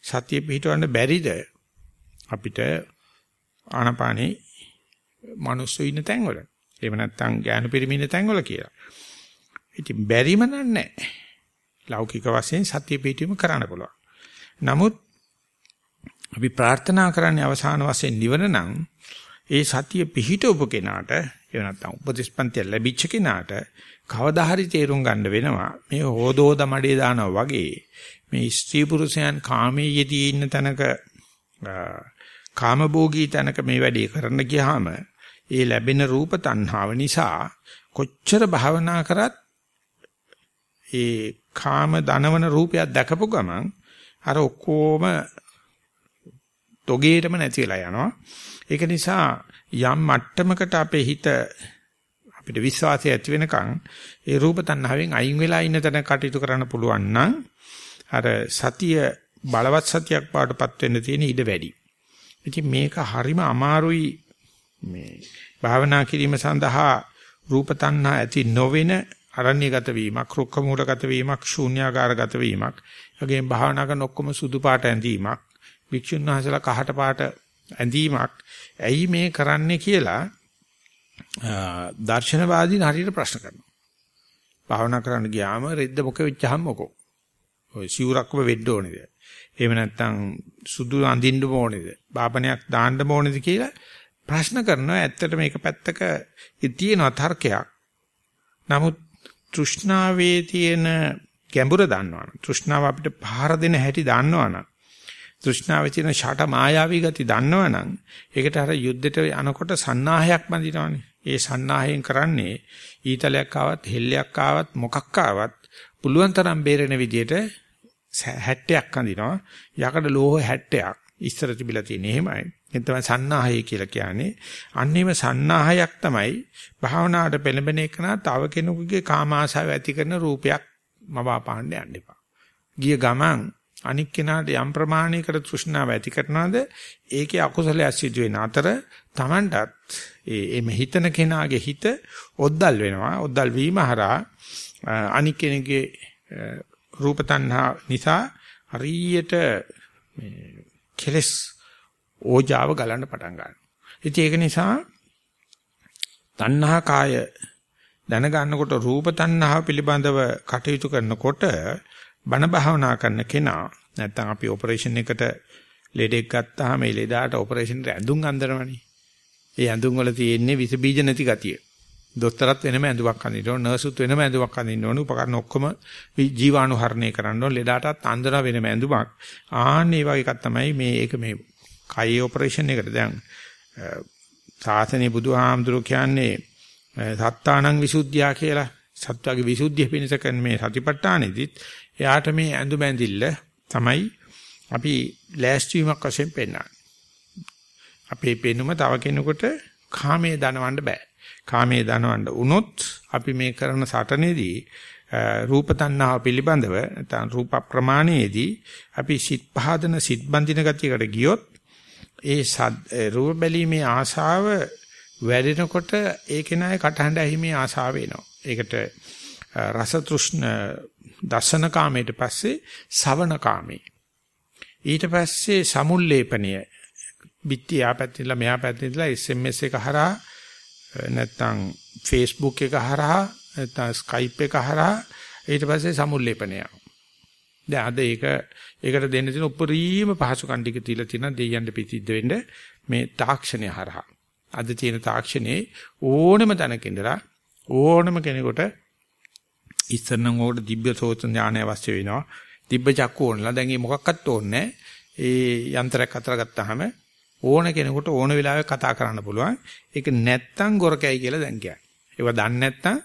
සතිය පිහිටවන්න බැරිද අපිට ආනපානේ මිනිස්සු ඉන්න තැන්වල එහෙම නැත්නම් ඥාන පිරිමින තැන්වල කියලා ඉතින් බැරිම නෑ. ලෞකික වශයෙන් සත්‍ය පිටීම කරන්න පුළුවන්. නමුත් අපි ප්‍රාර්ථනා කරන්නේ අවසාන වශයෙන් නිවන නම් ඒ සතිය පිහිටවපු කෙනාට එහෙම නැත්නම් උපදේශපන්තිය ලැබිච්ච කෙනාට කවදා හරි තේරුම් ගන්න වෙනවා. මේ හෝදෝද මඩේ දානවා වගේ මේ ස්ත්‍රී පුරුෂයන් කාමයේ යෙදී ඉන්න තැනක කාමභෝගී තැනක මේ වැඩේ කරන්න ගියාම ඒ ලැබෙන රූප තණ්හාව නිසා කොච්චර භාවනා කරත් ඒ කාම දනවන රූපයක් දැකපු ගමන් අර ඔක්කොම තොගේටම නැති වෙලා යනවා. ඒක නිසා යම් මට්ටමකට අපේ හිත අපිට විශ්වාසය ඇති වෙනකන් ඒ රූප තණ්හාවෙන් අයින් වෙලා ඉන්න තැන කටයුතු කරන්න පුළුවන් නම් අර සතිය බලවත් සතියක් පාටපත් වෙන්න තියෙන ඉඩ වැඩි. ඉතින් මේක හරිම අමාරුයි මේ භාවනා කිරීම සඳහා රූප තණ්හා ඇති නොවන අරණ්‍යගත වීමක්, රුක්ක මූලගත වීමක්, ශූන්‍යාකාරගත වීමක්, වගේම භාවනා කරන ඔක්කොම සුදු පාට ඇඳීමක්, භික්ෂුන් වහන්සේලා කහට පාට ඇඳීමක්, ඇයි මේ කරන්නේ කියලා දර්ශනවාදීන් හරියට ප්‍රශ්න කරනවා. භාවනා කරන්න ගියාම රෙද්ද මොක වෙච්චහම මොකෝ? ඔය සිවුරක්ම වෙන්න ඕනේද? එහෙම නැත්නම් සුදු අඳින්න ඕනේද? බාපණයක් දාන්න ඕනේද කියලා ප්‍රශ්න කරනවා. ඇත්තට මේක පැත්තක තියෙන තර්කයක්. නමුත් තෘෂ්ණාවේ තියෙන ගැඹුර දන්නවනම් තෘෂ්ණාව අපිට පහර දෙන හැටි දන්නවනම් තෘෂ්ණාවේ තියෙන ෂට මායාවී ගති දන්නවනම් ඒකට අර යුද්ධෙට යනකොට සන්නාහයක් බඳිනවනේ. ඒ සන්නාහයෙන් කරන්නේ ඊතලයක් ආවත් හෙල්ලයක් ආවත් මොකක් ආවත් පුළුවන් තරම් බේරෙන විදියට 60ක් අඳිනවා. යකඩ ලෝහ 60ක් ඉස්සර තිබිලා තියෙන එහෙමයි. ඒ තමයි සන්නාහය කියලා කියන්නේ. අන්නේම සන්නාහයක් තමයි භාවනාවට පෙළඹෙන එක නා තව කෙනෙකුගේ කාම ආශාව ඇති කරන රූපයක් මවාපාන්න යන්න එපා. ගිය ගමන් අනික් කෙනාට යම් ප්‍රමාණයකට තෘෂ්ණාව ඇති කරනවාද ඒකේ අකුසලයක් සිදු වෙන අතර Tamanටත් ඒ මේ හිතන කෙනාගේ හිත ඔද්දල් වෙනවා ඔද්දල් වීම හරහා අනික් කෙනෙකුගේ රූප තණ්හා නිසා හරියට මේ කෙලස් ඕජාව ගලන්න පටන් ගන්නවා. ඉතින් ඒක නිසා තණ්හා කාය දැනගන්නකොට රූප තණ්හාව පිළිබඳව කටයුතු කරනකොට බණ භාවනා කරන කෙනා නැත්තම් අපි ඔපරේෂන් එකට ලෙඩෙක් ගත්තාම මේ ලෙඩාට ඔපරේෂන් එකට ඇඳුම් අඳිනවනේ. ඒ ඇඳුම් වල තියෙන්නේ විස බීජ නැති ගතිය. දොස්තරත් වෙනම ඇඳුමක් අඳින්න ඕන, නර්සුත් වෙනම ඇඳුමක් අඳින්න ඕන, උපකරණ ඔක්කොම ජීවාණුහරණය කරන්න ඕන, ලෙඩාටත් අඳින වෙනම ඇඳුමක්. ආන්න ඒ වගේ එකක් තමයි මේ ඒක මේ කයි ඔපරේෂන් එකට දැන් සාසනේ බුදුහාමුදුරුවෝ කියන්නේ සත්තානං විසුද්ධියා කියලා සත්වගේ විසුද්ධිය පිණිස කරන මේ සතිපට්ඨානෙදිත් එයාට මේ ඇඳුම ඇඳිල්ල තමයි අපි ලෑස්ති වීමක් වශයෙන් පෙන්වන්නේ. අපේ පෙනුම තව කෙනෙකුට කාමයේ දනවන්න බෑ. කාමයේ දනවන්න වුණොත් අපි මේ කරන සටනේදී රූප තණ්හාව පිළිබඳව නැත්නම් රූප ප්‍රමාණයේදී අපි සිත් පහදන සිත් බඳින ගතියකට ගියොත් ඒ රූප බැලීමේ ආශාව වැඩෙනකොට ඒ කෙනාගේ කටහඬ ඇහිමේ ආශාව එනවා. ඒකට රස තෘෂ්ණ දසන කාමයට පස්සේ සවන කාමේ. ඊට පස්සේ සමුල්ලේපනය බිත්ති ආපැත්තෙන්ලා මෙහා පැත්තෙන්ලා SMS එක හරහා නැත්නම් Facebook එක හරහා නැත්නම් Skype එක හරහා ඊට පස්සේ සමුල්ලේපනය. දැන් අද ඒක ඒකට දෙන්න තියෙන උපරිම පහසුකම් ටික තියලා තියෙන දෙයයන්ට පිටිද්ද වෙන්න මේ තාක්ෂණය හරහා. අද තියෙන තාක්ෂණයේ ඕනම තැනක ඉඳලා ඕනම කෙනෙකුට ඉස්සරනම් ඕකට දිබ්බ සෝත ඥානය අවශ්‍ය වෙනවා. දිබ්බ චක්කු ඕනලා දැන් මේ මොකක්වත් ඕනේ ඒ යන්ත්‍රයක් අතර ගත්තාම ඕන කෙනෙකුට ඕන වෙලාවෙ කතා කරන්න පුළුවන්. ඒක නැත්තම් ගොරකයි කියලා දැන් කියන්නේ. ඒවා දන්නේ නැත්තම්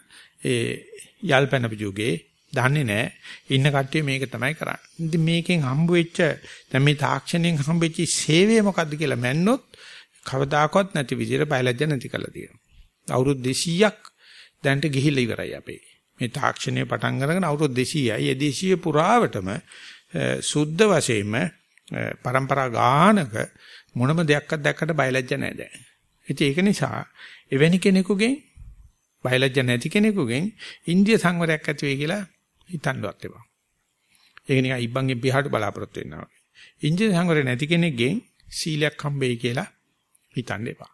ඒ යල්පැන පිටුගේ දන්නේ නැහැ. ඉන්න කට්ටිය මේක තමයි කරන්නේ. ඉතින් මේකෙන් හම්බ වෙච්ච දැන් මේ තාක්ෂණයෙන් හම්බ වෙච්ච සේවය මොකද්ද කියලා මැන්නොත් කවදාකවත් නැති විදිහට බයලජ්ජ නැති කරලා තියෙනවා. අවුරුදු 200ක් දැන්ට ගිහිල්ලා ඉවරයි අපේ. මේ තාක්ෂණය පටන් අරගෙන අවුරුදු 200යි. ඒ 200 පුරාවටම සුද්ධ වශයෙන්ම પરම්පරා ගානක මොනම දෙයක්වත් දැක්කට බයලජ්ජ නැහැ දැන්. ඉතින් ඒක නිසා එවැනි කෙනෙකුගෙන් බයලජ්ජ නැති කෙනෙකුගෙන් ඉන්දිය සංවරයක් ඇති වෙයි කියලා හිතන්නවත් එපා. ඒක නිකන් ඉබ්බන්ගේ පියාට බලාපොරොත්තු වෙනවා. ඉන්දිය සංවරය නැති කෙනෙක්ගෙන් සීලයක් හම්බෙයි කියලා හිතන්න එපා.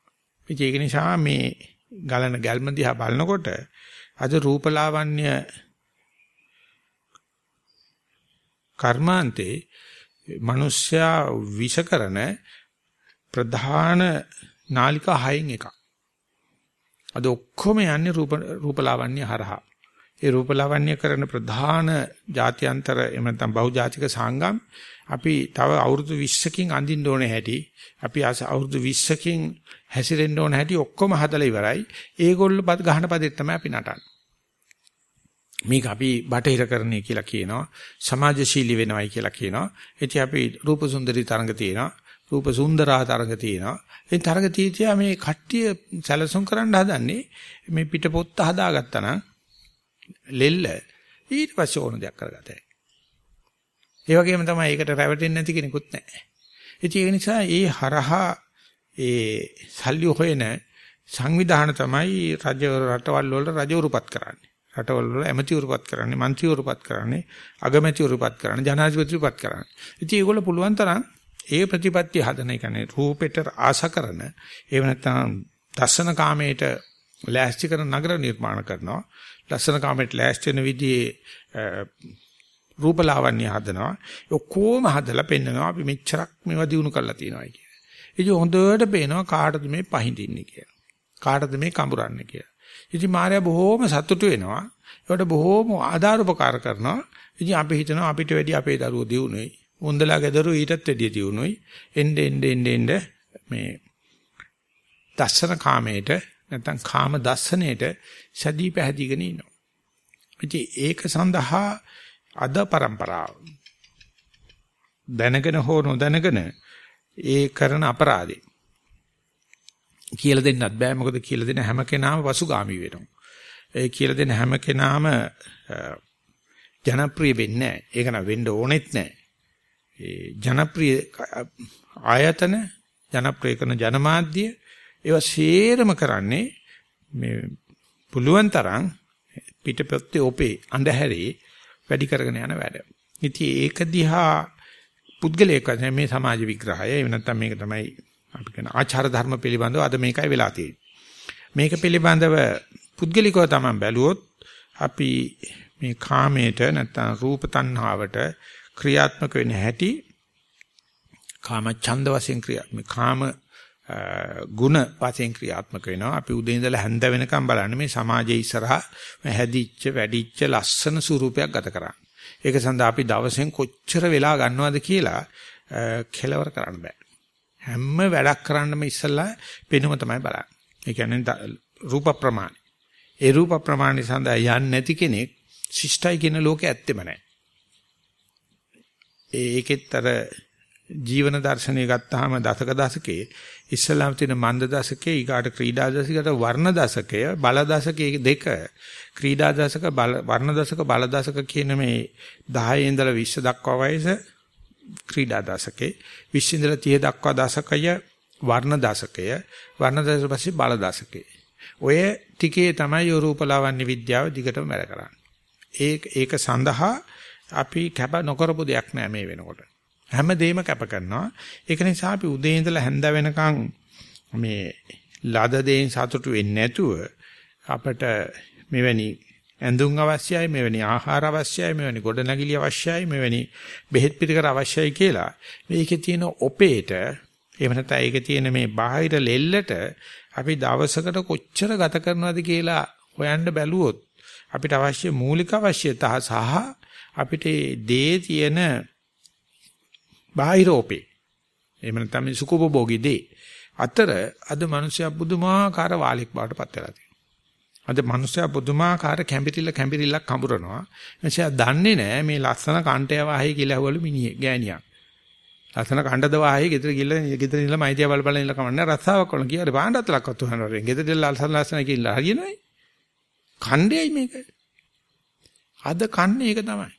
ඒක නිසා මේ ගලන ගැල්ම දිහා බලනකොට අද රූපලාවන්‍ය කර්මාන්තේ මිනිස්සයා විෂ කරන ප්‍රධාන නාලිකා හයෙන් එකක්. අද ඔක්කොම යන්නේ රූප රූපලාවන්‍ය හරහා. ඒ රූපලාවන්‍ය කරන ප්‍රධාන ජාත්‍යන්තර එහෙම නැත්නම් බහුජාතික සංගම් අපි තව අවුරුදු 20කින් අඳින්න ඕනේ හැටි අපි අවුරුදු 20කින් හැසිරෙන්න ඕන හැටි ඔක්කොම හදලා ඉවරයි. ඒගොල්ලෝ පද ගහන පදෙත් තමයි අපි නටන්නේ. මේක අපි බටහිරකරණය කියලා කියනවා. සමාජශීලී වෙනවයි කියලා කියනවා. ඉතින් අපි රූප සුන්දරී තරඟ තියෙනවා. රූප සුන්දරා තරඟ තියෙනවා. ඒ තරඟ තීතිය මේ කට්ටිය සැලසුම් කරන්න හදන්නේ මේ පිටපොත්ත හදාගත්තා නම් ලෙල්ල ඊට පස්සේ ඕන දෙයක් කරගතයි. ඒ වගේම තමයි ඒකට රැවටෙන්නේ නැති කෙනෙකුත් නැහැ. ඉතින් ඒ නිසා ඒ හරහා ඒ සල්ලි හොයන සංවිධාන තමයි රජ රටවල් වල රජවරුපත් කරන්නේ. රටවල වල ඇමතිවරුපත් කරන්නේ, മന്ത്രിවරුපත් කරන්නේ, අගමැතිවරුපත් කරන්නේ, ජනාධිපතිවරුපත් කරන්නේ. ඉතින් ඒගොල්ල පුළුවන් තරම් ඒ ප්‍රතිපත්ති හදන, ඒ කියන්නේ රූපෙට ආශ කරන, ඒව නැත්නම් දසන කාමයට ලෑස්ති කරන නගර නිර්මාණ කරනවා. දසන කාමයට ලෑස්ති වෙන විදිහේ රූපලාවන්‍ය හදනවා. ඔක්කොම හදලා පෙන්නනවා අපි මෙච්චරක් මේවා දිනු කරලා තියෙනවා කියලා. ඉතින් හොඳට පේනවා කාටද මේ පහඳින්නේ කියලා. කාටද මේ කඹරන්නේ කියලා. ඉතින් මාර්යා බොහෝම සතුටු වෙනවා. ඒකට බොහෝම ආධාරපකාර කරනවා. ඉතින් අපි හිතනවා අපිට වැඩි අපේ දරුවෝ දිනුනේ. උන්දලාගේ දරුවෝ ඊටත් වැඩිය දිනුනොයි. එnde ende ende ende මේ දස්සන කාමයට නැත්නම් කාම දස්සනයට සදී පැහැදීගෙන ඉන්නවා. ඉතින් ඒක සඳහා අද પરම්පරාව දැනගෙන හෝ නොදැනගෙන ඒ කරන අපරාධේ කියලා දෙන්නත් බෑ මොකද කියලා දෙන හැම කෙනාම වසුගාමි වෙනවා. ඒ කියලා දෙන හැම කෙනාම ජනප්‍රිය වෙන්නේ නැහැ. ඒක නම් වෙන්න ඕනෙත් නැහැ. ඒ ජනප්‍රිය ආයතන ජනප්‍රිය කරන ජනමාධ්‍ය ඒවා සේරම කරන්නේ මේ පුළුවන් තරම් පිටපොත්තේ ඔපේ අඳුරේ වැඩි කරගෙන යන වැඩ. ඉතින් ඒක දිහා පුද්ගලයෙක් වශයෙන් මේ සමාජ විග්‍රහය එහෙම නැත්නම් මේක තමයි අපි කියන ආචාර ධර්ම පිළිබඳව අද මේකයි වෙලා තියෙන්නේ. මේක පිළිබඳව පුද්ගලිකව තමයි බැලුවොත් අපි මේ කාමයට නැත්නම් රූප තණ්හාවට ක්‍රියාත්මක වෙන හැටි කාම ඡන්ද වශයෙන් ක්‍රියාත්මක කාම ගුණ වශයෙන් ක්‍රියාත්මක වෙනවා. අපි උදේ ඉඳලා හැන්ද වෙනකම් බලන්නේ මේ සමාජයේ ඉස්සරහා හැදිච්ච වැඩිච්ච ලස්සන ස්වරූපයක් ගත කරන්නේ. ඒක සඳහා අපි දවසෙන් කොච්චර වෙලා ගන්නවද කියලා කෙලවර කරන්න බෑ. හැම වැඩක් කරන්නම ඉස්සලා පෙනුම තමයි බලන්නේ. ඒ කියන්නේ රූප ප්‍රමාණය. ඒ රූප ප්‍රමාණය සඳහා යන්නේ නැති කෙනෙක් ශිෂ්ටයි කියන ලෝකේ ඇත්තෙම නැහැ. ඒකෙත් අර ජීවන දර්ශනය ගත්තාම දශක දශකයේ ඉස්ලාම් තියෙන මන්ද දශකයේ ඊගාට ක්‍රීඩා දශකයට වර්ණ දශකය බල දශකයේ දෙක. ක්‍රීඩා දශක බල වර්ණ දශක බල දශක කියන මේ 10 ඉඳලා 20 දක්වා වයස ක්‍රීඩා දශකේ 20 ඉඳලා 30 දක්වා දශකය වර්ණ දශකය වර්ණ දශක පස්සේ බල දශකේ ඔය ටිකේ තමයි රූපලාවන්‍ය විද්‍යාව දිගටම වැඩ කරන්නේ. ඒක ඒක සඳහා අපි කැප නොකරපු දෙයක් නෑ මේ වෙනකොට. හැමදේම කැප කරනවා. ඒක නිසා අපි උදේ ඉඳලා හැන්ද වෙනකන් මේ ලද දෙයින් සතුටු වෙන්නේ නැතුව අපිට මෙවැනි ඇඳුම් අවශ්‍යයි මෙවැනි ආහාර අවශ්‍යයි මෙවැනි ගොඩනැගිලි අවශ්‍යයි මෙවැනි බෙහෙත් පිළිකර අවශ්‍යයි කියලා. මේකේ තියෙන ඔපේට එහෙම නැත්නම් ඒකේ තියෙන මේ බාහිර ලෙල්ලට අපි දවසකට කොච්චර ගත කරනවද කියලා හොයන්න බැලුවොත් අපිට අවශ්‍ය මූලික අවශ්‍යතා සහ අපිට දේ තියෙන බාහිරෝපේ එහෙම නැත්නම් සුඛෝපභෝගී දේ. අතර අද මිනිස්සයා බුදුමාකාර වාලෙක් බවට පත් වෙලා තියෙනවා. අද මිනිස්සයා බුදුමාකාර කැඹිරිල්ල කැඹිරිල්ලක් හඹරනවා. එනිසා දන්නේ නැහැ මේ ලස්සන කන්ටය වාහේ කියලා ඇහවලු මිනිහ ගෑණියක්. ලස්සන කණ්ඩද වාහේ ගෙදර ගිල්ල ගෙදර ඉඳලා මයිතිය බල බල ඉඳලා කමන්නේ රස්සාවක් කරන කියාරේ පාණ්ඩත් ලක්වත් උහනවරෙන් ගෙදර ඉඳලා ලස්සන ලස්සන කියලා හරියනවයි කණ්ඩේයි මේක. අද කන්නේ ඒක තමයි.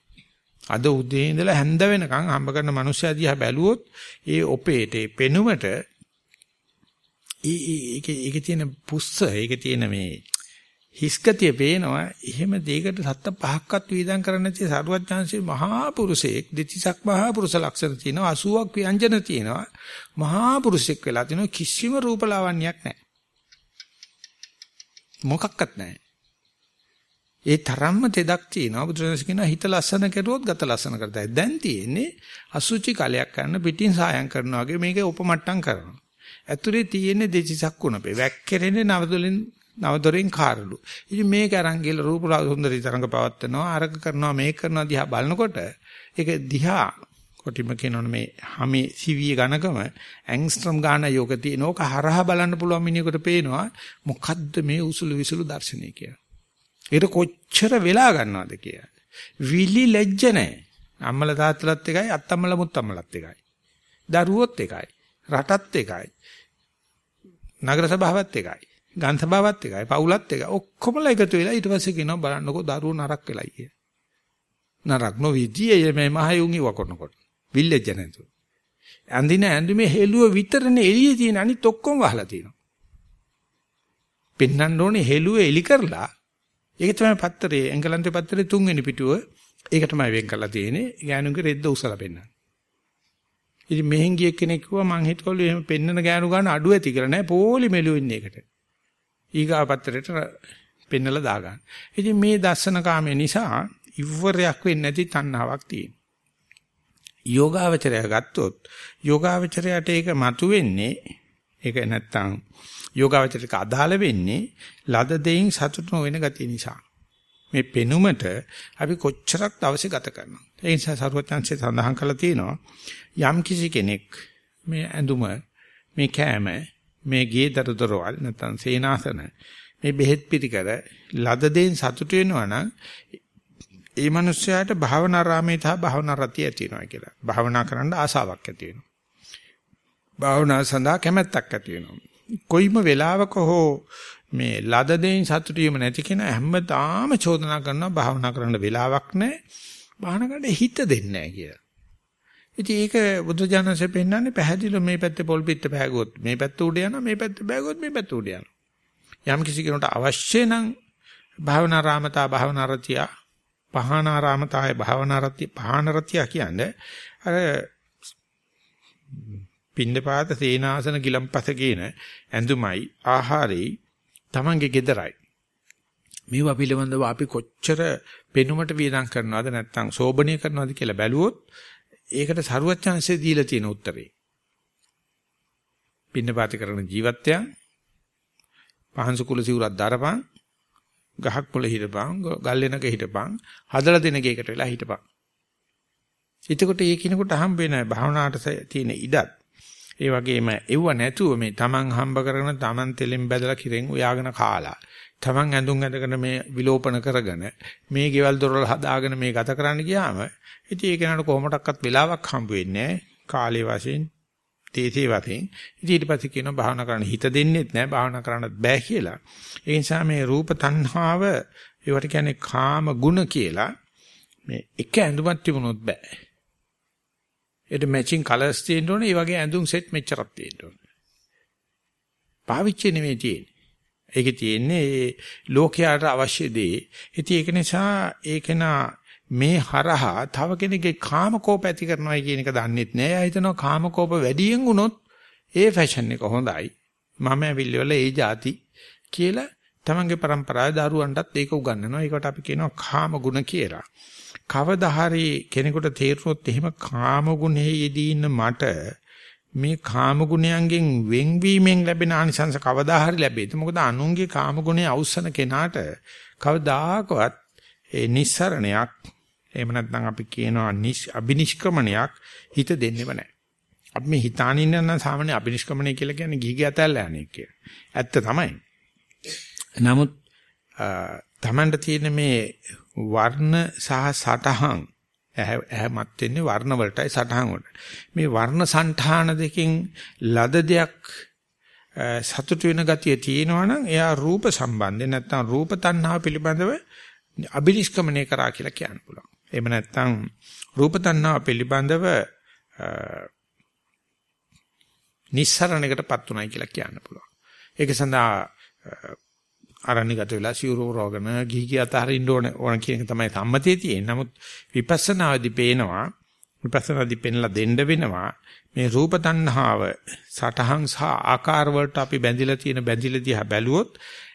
අද උදේ ඉඳලා හැන්ද වෙනකන් හම්බ කරන මිනිස්සයා දිහා බැලුවොත් ඒ ඔපේට ඒ පෙනුමට ඒ ඒකේ ඒකේ තියෙන පුස්ස ඒකේ තියෙන මේ හිස්ගතිය පේනවා. එහෙම දෙයකට සත්ත පහක්වත් වීදම් කරන්න නැති සරුවත් chance මහා පුරුෂයෙක් දෙතිසක් මහා පුරුෂ ලක්ෂණ තියෙනවා 80ක් ව්‍යංජන තියෙනවා. මහා පුරුෂෙක් වෙලා තිනවා කිසිම රූපලාවන්‍යයක් නැහැ. මොකක්වත් නැහැ. ඒ තරම්ම තෙදක් තියෙනවා. බුදුරජාණන් කියනවා හිත ලස්සන කරුවොත් ගත ලස්සන කරතයි. දැන් තියෙන්නේ අසුචි කලයක් කරන පිටින් සායම් කරනවා වගේ මේක උපමට්ටම් කරනවා. ඇතුලේ තියෙන්නේ දෙතිසක් කුණපේ වැක්කෙරෙන්නේ නවදොලින් නවදොරෙන් කාරළු. ඉතින් මේක අරන් ගිහලා රූප සුන්දරී තරංග පවත්නවා අරක කරනවා මේක කරනවා දිහා බලනකොට ඒක දිහා කොටිම කියනවනේ මේ හැමේ සිවිය ඝනකම ඇන්ග්ස්ට්‍රම් ගාන යෝග තියෙන ඕක හරහා බලන්න පුළුවන් මිනිහෙකුට පේනවා මොකද්ද මේ උසුළු විසුළු දර්ශනය කියලා. ඒක කොච්චර වෙලා ගන්නවද කියලා. විලි ලැජ්ජ නැහැ. අම්මලා තාත්තලාත් එකයි අත්තම්මලා මුත්තම්මලාත් එකයි. දරුවොත් එකයි. රටත් එකයි. නගර සභාවත් එකයි. ගන්ධ බවත් එකයි පවුලත් එකයි ඔක්කොමලා එකතු වෙලා ඊට පස්සේ කියනවා බලන්නකෝ දරුවෝ නරක වෙලයි කිය. නරක නොවිදියේ මේ මහයුන් ඉව කරනකොට විල්ලෙජ් නැතු. අඳින ඇඳුමේ හෙළුව විතරනේ එළියේ තියෙන අනිත් ඔක්කොම වහලා තියෙනවා. පෙන්වන්න ඕනේ හෙළුව එලි කරලා ඒක තමයි පත්තරේ එංගලන්තේ පත්තරේ තුන්වෙනි පිටුව ඒක තමයි වෙන් කරලා තියෙන්නේ. ගෑනුන්ගේ රෙද්ද උසලා පෙන්නන්න. ඉතින් මෙහෙන් ගිය කෙනෙක් කිව්වා මං හිතවලු එහෙම පෙන්නන ගෑනු ගන්න අඩු ඇති කියලා නෑ පොලි මෙලු ඉන්නේ එකට. ඊගා පත්‍රයට පෙන්නලා දාගන්න. ඉතින් මේ දස්සන කාමයේ නිසා ඉවරයක් වෙන්නේ නැති තණ්හාවක් තියෙනවා. යෝගාවචරය ගත්තොත් යෝගාවචරයට ඒක මතුවෙන්නේ ඒක නැත්තම් යෝගාවචරයට අදාළ වෙන්නේ ලද දෙයින් සතුට නොවන ගතිය නිසා. මේ පෙනුමට අපි කොච්චරක් දවසේ ගත කරනවා. ඒ නිසා සරුවචාන්සේ සඳහන් කරලා තියෙනවා යම් කිසි කෙනෙක් මේ ඇඳුම මේ කෑම මේ ගේ දරදරවල් නැත්නම් සේනාසන මේ බෙහෙත් පිටිකර ලද දෙයින් සතුට වෙනවා නම් ඒ මනුස්සයාට භාවනා රාමේ තහ භාවනා රතිය ඇති වෙනවා කියලා. භාවනා කරන්න ආසාවක් ඇති වෙනවා. භාවනා සඳහා කැමැත්තක් ඇති වෙනවා. කොයිම වෙලාවක හෝ මේ ලද දෙයින් සතුට වීම නැති කෙනා හැමදාම චෝදනා කරනවා භාවනා කරන්න වෙලාවක් නැහැ. භාවනා කරන්න හිත දෙන්නේ නැහැ කියලා. ඉතින් ඒක බුදුජානසෙ පෙන්නන්නේ පැහැදිලිව මේ පැත්තේ පොල් පිට පෑගුවොත් මේ පැත්ත උඩ යනවා මේ පැත්තේ පෑගුවොත් මේ පැත්ත උඩ යනවා. යම් කිසි කෙනෙකුට අවශ්‍ය නම් භාවනා රාමතා භාවනා රතිය පහනා රාමතාය භාවනා රතිය පහන රතිය කියන්නේ අර පින්නපාත සේනාසන ගිලම්පස කියන ඇඳුමයි ආහාරයි Tamange gederai මේවා පිළිබඳව අපි කොච්චර පෙනුමට වියදම් කරනවද නැත්නම් සෝබණීය කරනවද කියලා බැලුවොත් ඒකට සරුවච්චන්සේ දීලා තියෙන උත්තරේ. පින්නපාත කරන ජීවිතයන් පහන්සු කුල සිවුරක් දරපන් ගහක් පොළ හිටපන් ගල් වෙනක හිටපන් හදලා දෙන ගේකට වෙලා හිටපන්. එතකොට ඒ කිනකොට හම්බ වෙන භාවනාවට තියෙන ඉඩත් ඒ වගේම එව්ව නැතුව මේ Taman හම්බ කරගෙන Taman තෙලෙන් බැදලා කිරෙන් උයාගෙන කාලා Taman ඇඳුම් ඇඳගෙන මේ විලෝපන කරගෙන මේ ගෙවල් දොරවල් හදාගෙන මේ ගත කරන්න ගියාම ඉතින් ඒක නට කොහොමඩක්වත් වෙලාවක් හම්බ වෙන්නේ කාලේ වශයෙන් තේසේ වශයෙන් ඉතින් ඊට පස්සේ කියනවා භාවනා කරන්න හිත දෙන්නෙත් නැහැ භාවනා කරන්නත් බෑ කියලා ඒ නිසා මේ රූප තණ්හාව ඒවට කියන්නේ කාම ගුණ කියලා මේ එක ඇඳුමක් තිබුණොත් බෑ ඒට මැචින් කලර්ස් තියෙන්න ඕනේ. ඒ වගේ ඇඳුම් සෙට් මෙච්චරක් තියෙන්න ඕනේ. පාවිච්චි නෙමෙයි තියෙන්නේ. ඒකේ තියෙන්නේ ඒ ලෝකයට අවශ්‍ය දේ. ඉතින් ඒක නිසා ඒකන මේ හරහා තව කෙනෙක්ගේ කාමකෝප ඇති කරනවා කියන එක දන්නෙත් නෑ. එයා හිතනවා කාමකෝප වැඩියෙන් වුණොත් ඒ ෆැෂන් එක හොඳයි. මම ඇවිල්ලිවල ඒ જાති කියලා තමන්ගේ પરම්පරාවේ දරුවන්ටත් ඒක උගන්වනවා. ඒකට අපි කියනවා කාම ගුණ කියලා. කවදා හරි කෙනෙකුට තේරුනොත් එහෙම කාම ගුණෙහිදී ඉන්න මට මේ කාම ගුණයන්ගෙන් වෙන්වීමෙන් ලැබෙන ආනිසංස කවදා හරි ලැබෙයිද මොකද අනුන්ගේ කාම ගුණය අවසන කෙනාට කවදාකවත් ඒ නිස්සරණයක් එහෙම නැත්නම් අපි කියනවා අබිනිෂ්ක්‍මණයක් හිත දෙන්නේව නැහැ. අපි මේ හිතානින්න නම් සාමාන්‍ය අබිනිෂ්ක්‍මණය කියලා කියන්නේ ගිහිගේ අතල්ල යන්නේ කියලා. ඇත්ත තමයි. නමුත් තමන්ට තියෙන මේ වර්ණ සහ සටහන් ඇහැමත් වෙන්නේ වර්ණ වලටයි සටහන් වලට. මේ වර්ණ సంతාන දෙකෙන් ලද දෙයක් සතුට වෙන ගතිය තියෙනවා නම් එයා රූප සම්බන්ධේ නැත්නම් රූප තණ්හාව පිළිබඳව අභිනිෂ්ක්‍මණය කරා කියලා කියන්න පුළුවන්. එහෙම නැත්නම් රූප තණ්හාව පිළිබඳව නිස්සරණයකටපත් උනායි කියලා කියන්න පුළුවන්. ඒක සඳහා අරණිගත වෙලා සිවුරු රෝගන ගිහි ගිය අතහරින්න ඕන ඕන කියන එක තමයි සම්මතයේ තියෙන්නේ. නමුත් විපස්සනාදී පේනවා විපස්සනාදී පෙන්ලා දෙන්න වෙනවා මේ රූප තණ්හාව සටහන් සහ ආකාර වලට අපි බැඳිලා තියෙන බැඳිලා දිහා බැලුවොත්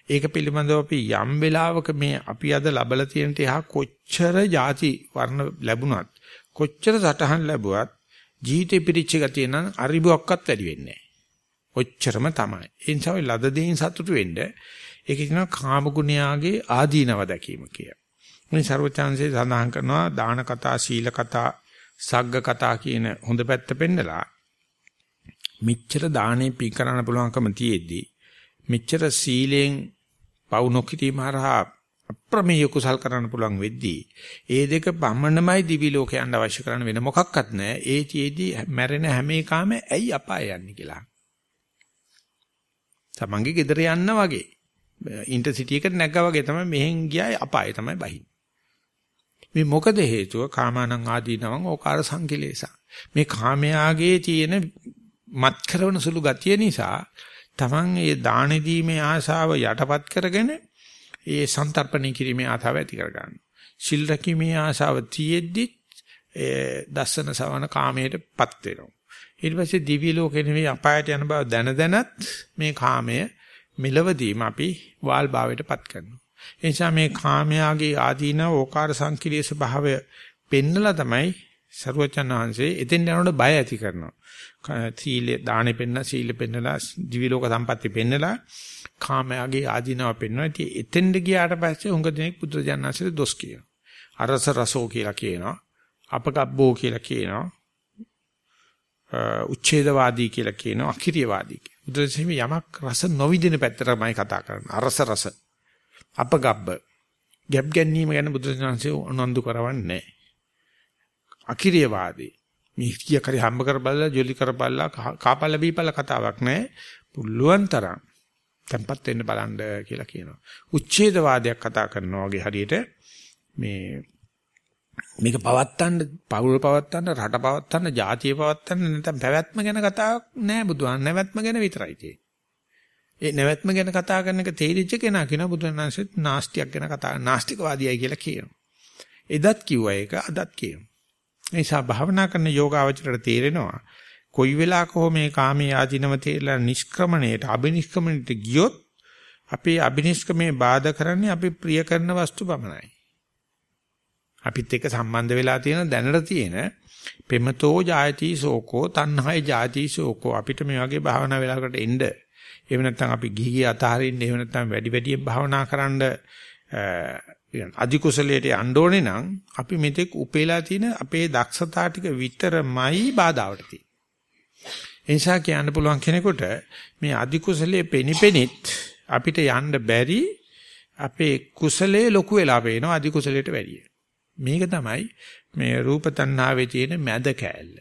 ඒක පිළිබඳව අපි යම් වෙලාවක මේ අපි අද ලබලා තියෙන තියා කොච්චර ಜಾති වර්ණ ලැබුණත් කොච්චර සටහන් ලැබුවත් ජීවිතේ පිරිච්ච ගතිය නම් අරිබුවක්වත් වැඩි වෙන්නේ නැහැ. ඔච්චරම තමයි. ඒ නිසා ලද දෙයින් සතුටු වෙන්න ඒක කියනවා කාම ගුණයාගේ ආදීනව දැකීම කිය. මේ ਸਰවචාන්සේ සඳහන් කරනවා දාන කතා, සීල කතා, සග්ග කතා කියන හොඳ පැත්ත පෙන්නලා මෙච්චර දානේ පී කරන්න පුළුවන්කම තියෙද්දි මෙච්චර සීලෙන් පවු නොකිරීම හරහා අප්‍රමේය කුසල් කරන්න පුළුවන් වෙද්දී ඒ දෙක පමණමයි දිවි ලෝකයන්ට අවශ්‍ය කරන වෙන මොකක්වත් නැහැ ඒ තියේදී මැරෙන හැම එකාම ඇයි අපාය යන්නේ කියලා. තමන්ගේ ගෙදර යන්න වගේ ඉන්ටර්සිටි එකට නැග්ගා වගේ තමයි මෙහෙන් ගියා අපාය තමයි බහින්නේ. මේ මොකද හේතුව කාමානං ආදීනවං ඕකාර සංකිලේසා. මේ කාමයාගේ තියෙන මත් කරන සුළු ගතිය නිසා Taman ඒ දාන දීමේ ආශාව යටපත් කරගෙන ඒ සන්තරපණය කිරීමේ ආශාව ඇති කර ගන්නවා. සිල් රැකීමේ ආශාව තියෙද්දි දස්සන සවන කාමයටපත් වෙනවා. ඊට පස්සේ දිව්‍ය ලෝකෙ නෙවෙයි අපායට යන බව දැන දැනත් මේ කාමය මෙලවදීම අපි වාල් භාවයටපත් කරනවා. ඒ නිසා මේ කාමයාගේ ආදීන ඕකාර සංකිලිය ස්වභාවය පෙන්නලා තමයි සරුවචන් වහන්සේ එතෙන් යනකොට බය ඇති කරනවා. සීල දානෙ පෙන්න සීල පෙන්නලා දිවි ලෝක සම්පatti පෙන්නලා කාමයාගේ ආදීනව පෙන්වනවා. ඉතින් එතෙන්ද ගියාට පස්සේ උඟ දෙනෙක් පුදුරජානනාංශයේ දොස් කියනවා. අරස රසෝ කියලා කියනවා. අපකබ්බෝ කියලා කියනවා. උච්ඡේදවාදී කියලා කියනවා. අකිරියවාදී කියලා. බුදුරජාණන් යමක් රස නොවිදින පැත්තටමයි කතා කරන්නේ. අරස රස. අපගබ්බ. ගැප් ගැනීම ගැන බුදුරජාණන්සේ උනන්දු කරවන්නේ නැහැ. අකිරියවාදී. මේ කිය කරි හම්බ කර බලලා ජොලි කර බලලා කාපල්ල බීපල්ල කතාවක් නැහැ. පුළුවන් තරම් tempat වෙන්න බලන්න කියලා කියනවා. උච්ඡේදවාදයක් කතා කරනවා වගේ හරියට මේ මේක පවත්තන්න පවුල පවත්තන්න රට පවත්තන්න ජාතිය පවත්තන්න නැත්නම් පැවැත්ම ගැන කතාවක් නෑ බුදුහාම නැවැත්ම ගැන විතරයි තියෙන්නේ. ඒ නැවැත්ම ගැන කතා කරන එක තේරිච්ච කෙනා කියන බුදුරණන්සෙත් නාස්තියක් ගැන කතා නාස්තිකවාදියයි කියලා කියනවා. එදත් කිව්වා ඒක අදත් කියනවා. ඒ නිසා භාවනා කරන යෝගාවචරයට තේරෙනවා කොයි වෙලාවක හෝ මේ කාමයේ ආධිනව තේරලා නිෂ්ක්‍රමණයට අබිනිෂ්ක්‍රමණයට ගියොත් අපේ අබිනිෂ්ක්‍රමයේ බාධා කරන්නේ අපි ප්‍රිය කරන වස්තු පමණයි. අපිත් එක්ක සම්බන්ධ වෙලා තියෙන දැනට තියෙන පෙමතෝ ජායති සෝකෝ තණ්හයි ජාති සෝකෝ අපිට මේ වගේ භාවනා වෙලාවකට එන්න එහෙම නැත්නම් අපි ගිහි අතහරින්න එහෙම නැත්නම් වැඩි වැඩියෙන් භාවනා කරන්න අධි කුසලයට යන්න ඕනේ නම් අපි මෙතෙක් උපේලා තියෙන අපේ දක්ෂතා ටික විතරමයි බාධාවට තියෙන්නේ. ඒ නිසා කියන්න පුළුවන් කෙනෙකුට මේ අධි කුසලයේ පෙනිපෙනිත් අපිට යන්න බැරි අපේ කුසලයේ ලොකු වෙලා පේනවා අධි කුසලයට වැඩිය. මේක තමයි මේ රූප තණ්හාවේ තියෙන මැද කෑල්ල.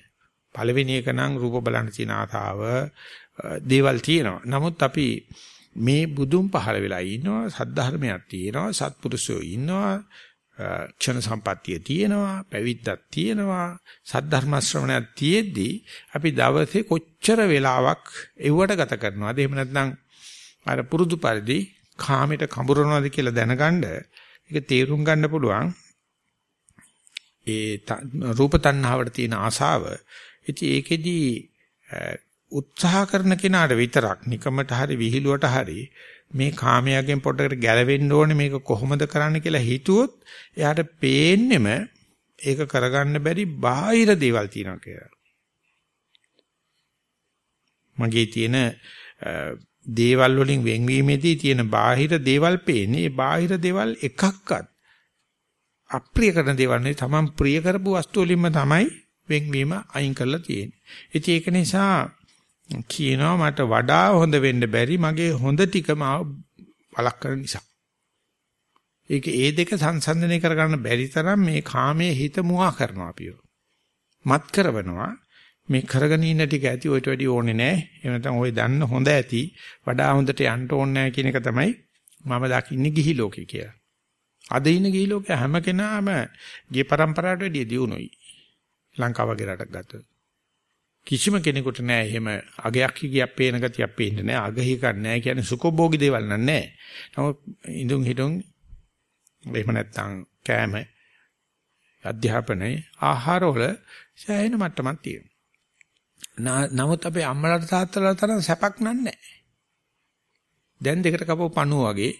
පළවෙනි එක නම් රූප බලන්න තියෙන ආතාව දේවල් තියෙනවා. නමුත් අපි මේ බුදුන් පහළ වෙලා ඉන්නවා සද්ධර්මයක් තියෙනවා සත්පුරුෂයෝ ඉන්නවා ක්ෂණ සම්පත්තිය තියෙනවා පැවිද්දක් තියෙනවා සද්ධර්ම ශ්‍රවණයක් තියෙද්දි අපි දවසේ කොච්චර වෙලාවක් එව්වට ගත කරනවද එහෙම නැත්නම් අර පුරුදු පරිදි කාමයට කඹරනවද කියලා දැනගන්න ඒක තේරුම් ගන්න පුළුවන් ඒ රූප තණ්හාවට තියෙන ආසාව ඉතින් ඒකෙදි උත්සාහ කරන කෙනාට විතරක් නිකමට හරි විහිළුවට හරි මේ කාමයාගෙන් පොඩකට ගැලවෙන්න ඕනේ මේක කොහොමද කරන්න කියලා හිතුවොත් එයාට පේන්නෙම ඒක කරගන්න බැරි බාහිර දේවල් තියෙනවා කියලා. මගේ තියෙන දේවල් වලින් වෙන්වීමේදී තියෙන බාහිර දේවල් පේන්නේ. ඒ බාහිර දේවල් එකක්වත් අප්‍රිය කරන දේවල් නෙවෙයි තමන් ප්‍රිය කරපු වස්තු වලින්ම තමයි වෙන්වීම අයින් කරලා තියෙන්නේ. ඉතින් ඒක නිසා කියනවා මට වඩා හොඳ වෙන්න බැරි මගේ හොඳ ටික මාව බලක් කරන නිසා. ඒක ඒ දෙක සංසන්දනය කරගන්න බැරි තරම් මේ කාමයේ හිත මුවා කරනවා අපිව. මත් කරවනවා මේ කරගෙන ඉන්න ටික ඇති ඔයිට වැඩි ඕනේ නැහැ. එහෙම නැත්නම් ඔය දන්න හොඳ ඇති වඩා හොඳට යන්න ඕනේ නැහැ කියන එක තමයි මම දකින්නේ ගිහි ලෝකේ කියලා. අද ඉන්න ගිහි ලෝකේ හැම කෙනාම ගිය પરම්පරාවට වැඩිය දියුණුයි. ලංකාව වගේ රටක් ගත්තොත්. කිසිම කෙනෙකුට නෑ එහෙම අගයක් කියක් පේන ගතියක් පේන්නේ නෑ. අගහිකක් නෑ. කියන්නේ සුකොබෝගි දේවල් නෑ. නමුත් ඉඳුන් හිටුන් එහෙම නැත්තම් කෑම අධ්‍යාපනයේ ආහාරවල සෑහෙන මට්ටමක් තියෙනවා. නමුත් අපේ අම්මලාට තාත්තලාට තරම් සැපක් නෑ. දැන් දෙකට කපව පණුව වගේ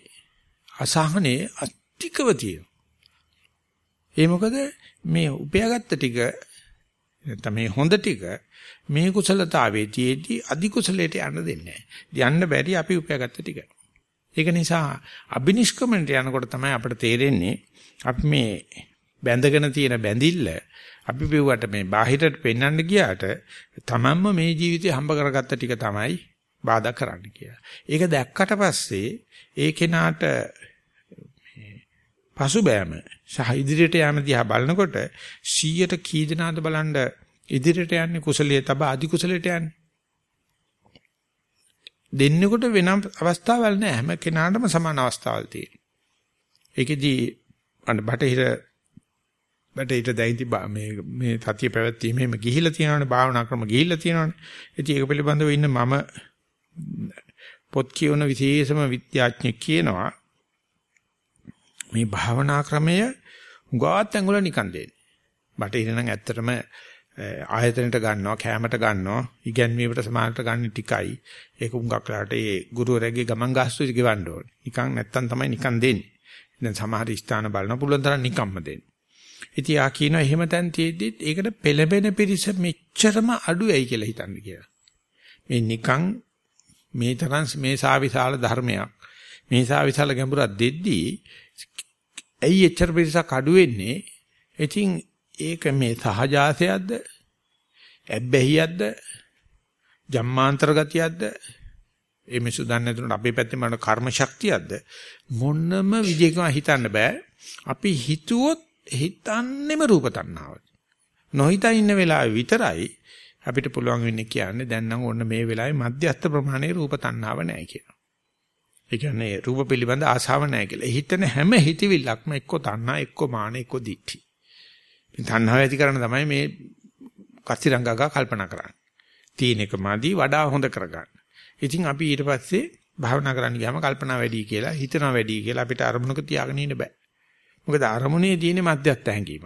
අසහනේ අතිකව තියෙනවා ඒ මොකද මේ උපයාගත්ත ටික නැත්නම් මේ හොඳ ටික මේ කුසලතාවයේ තියේදී අධි කුසලයට යන්න දෙන්නේ නැහැ. යන්න බැරි අපි උපයාගත්ත ටික. ඒක නිසා අබිනිෂ්ක්‍මණයට යනකොට තමයි අපිට තේරෙන්නේ අපි මේ බැඳගෙන තියෙන බැඳිල්ල අපි පිරුවට මේ බාහිරට පෙන්වන්න ගියාට තමන්ම මේ ජීවිතේ හම්බ කරගත්ත ටික තමයි බාධා කරන්න කියලා. ඒක දැක්කට පස්සේ ඒ කෙනාට පසුබෑම සහ ඉදිරියට යන දිහා බලනකොට 100ට කී දෙනාද බලන්න ඉදිරියට යන්නේ කුසලයේ තබා අධි කුසලයට යන්නේ. දෙන්නෙකුට වෙන අවස්ථාවල් නැහැ හැම කෙනාටම සමාන අවස්ථාවල් තියෙනවා. ඒකෙදී අන්න බටහිර බටහිර දැයිති මේ මේ සතිය පැවැත්වීමෙම ගිහිලා තියෙනවනේ භාවනා ක්‍රම ගිහිලා තියෙනවනේ. ඉතින් ඒක පිළිබඳව ඉන්න මම පොත් කියවන විශේෂම විද්‍යාඥයෙක් කියනවා මේ භාවනා ක්‍රමය උගාත් ඇඟවල නිකන් දෙන්නේ. බටහිර නම් ඇත්තටම ආයතනට ගන්නවා කැමරට ගන්නවා ඉගැන්වීමට සමානට ගන්න ටිකයි. ඒක උඟක් ලාට ඒ ගුරුවරයාගේ ගමන් ගාස්තු ගෙවන්න ඕනේ. නිකන් නැත්තම් තමයි නිකන් දෙන්නේ. දැන් සමහර ස්ථාන බලන පුළුවන් තරම් නිකම්ම දෙන්නේ. ඉතින් ආ කියනවා එහෙම තැන් තියෙද්දිත් ඒකට පෙළඹෙන පිරිස මෙච්චරම අඩු ඇයි කියලා හිතන්න කියලා. මේ නිකන් මේ තරම් මේ සාවිශාල ධර්මයක් මේ සාවිශාල ගැඹුරක් දෙද්දී ඇයි එච්චර පිරිසක් අඩු වෙන්නේ ඉතින් ඒක මේ සහජාසයක්ද? ඇබ්බැහියක්ද? ජම්මාන්තර ගතියක්ද? ඒ මිසු දන්නේ නැතුනට අපේ පැත්තේ මන කර්ම ශක්තියක්ද? මොන්නම විදිහකම හිතන්න බෑ. අපි හිතුවොත් හිතන්නෙම රූප තණ්හාව. නොහිතා ඉන්න වෙලාවේ විතරයි අපිට පුළුවන් වෙන්නේ කියන්නේ දැන් නම් ඔන්න මේ වෙලාවේ මධ්‍යස්ථ ප්‍රමාණයේ රූප තණ්හාව නැහැ කියලා. ඒ කියන්නේ රූප පිළිබඳ ආශාව නැහැ කියලා. හිතන හැම හිතවිල්ලක්ම එක්ක තණ්හා එක්ක මාන එක්ක දිට්ඨි. මේ තණ්හාව ඇති කරන තමයි මේ කස්තිරංගගා කල්පනා කරන්නේ. තීන එක මදි වඩා හොඳ කරගන්න. ඉතින් අපි ඊට පස්සේ භාවනා කරන්න ගියාම කල්පනා වැඩි කියලා හිතනවා වැඩි කියලා අපිට අරමුණක තියාගෙන ඉන්න බෑ. මොකද අරමුණේ තියෙන මධ්‍යස්ථ හැඟීම.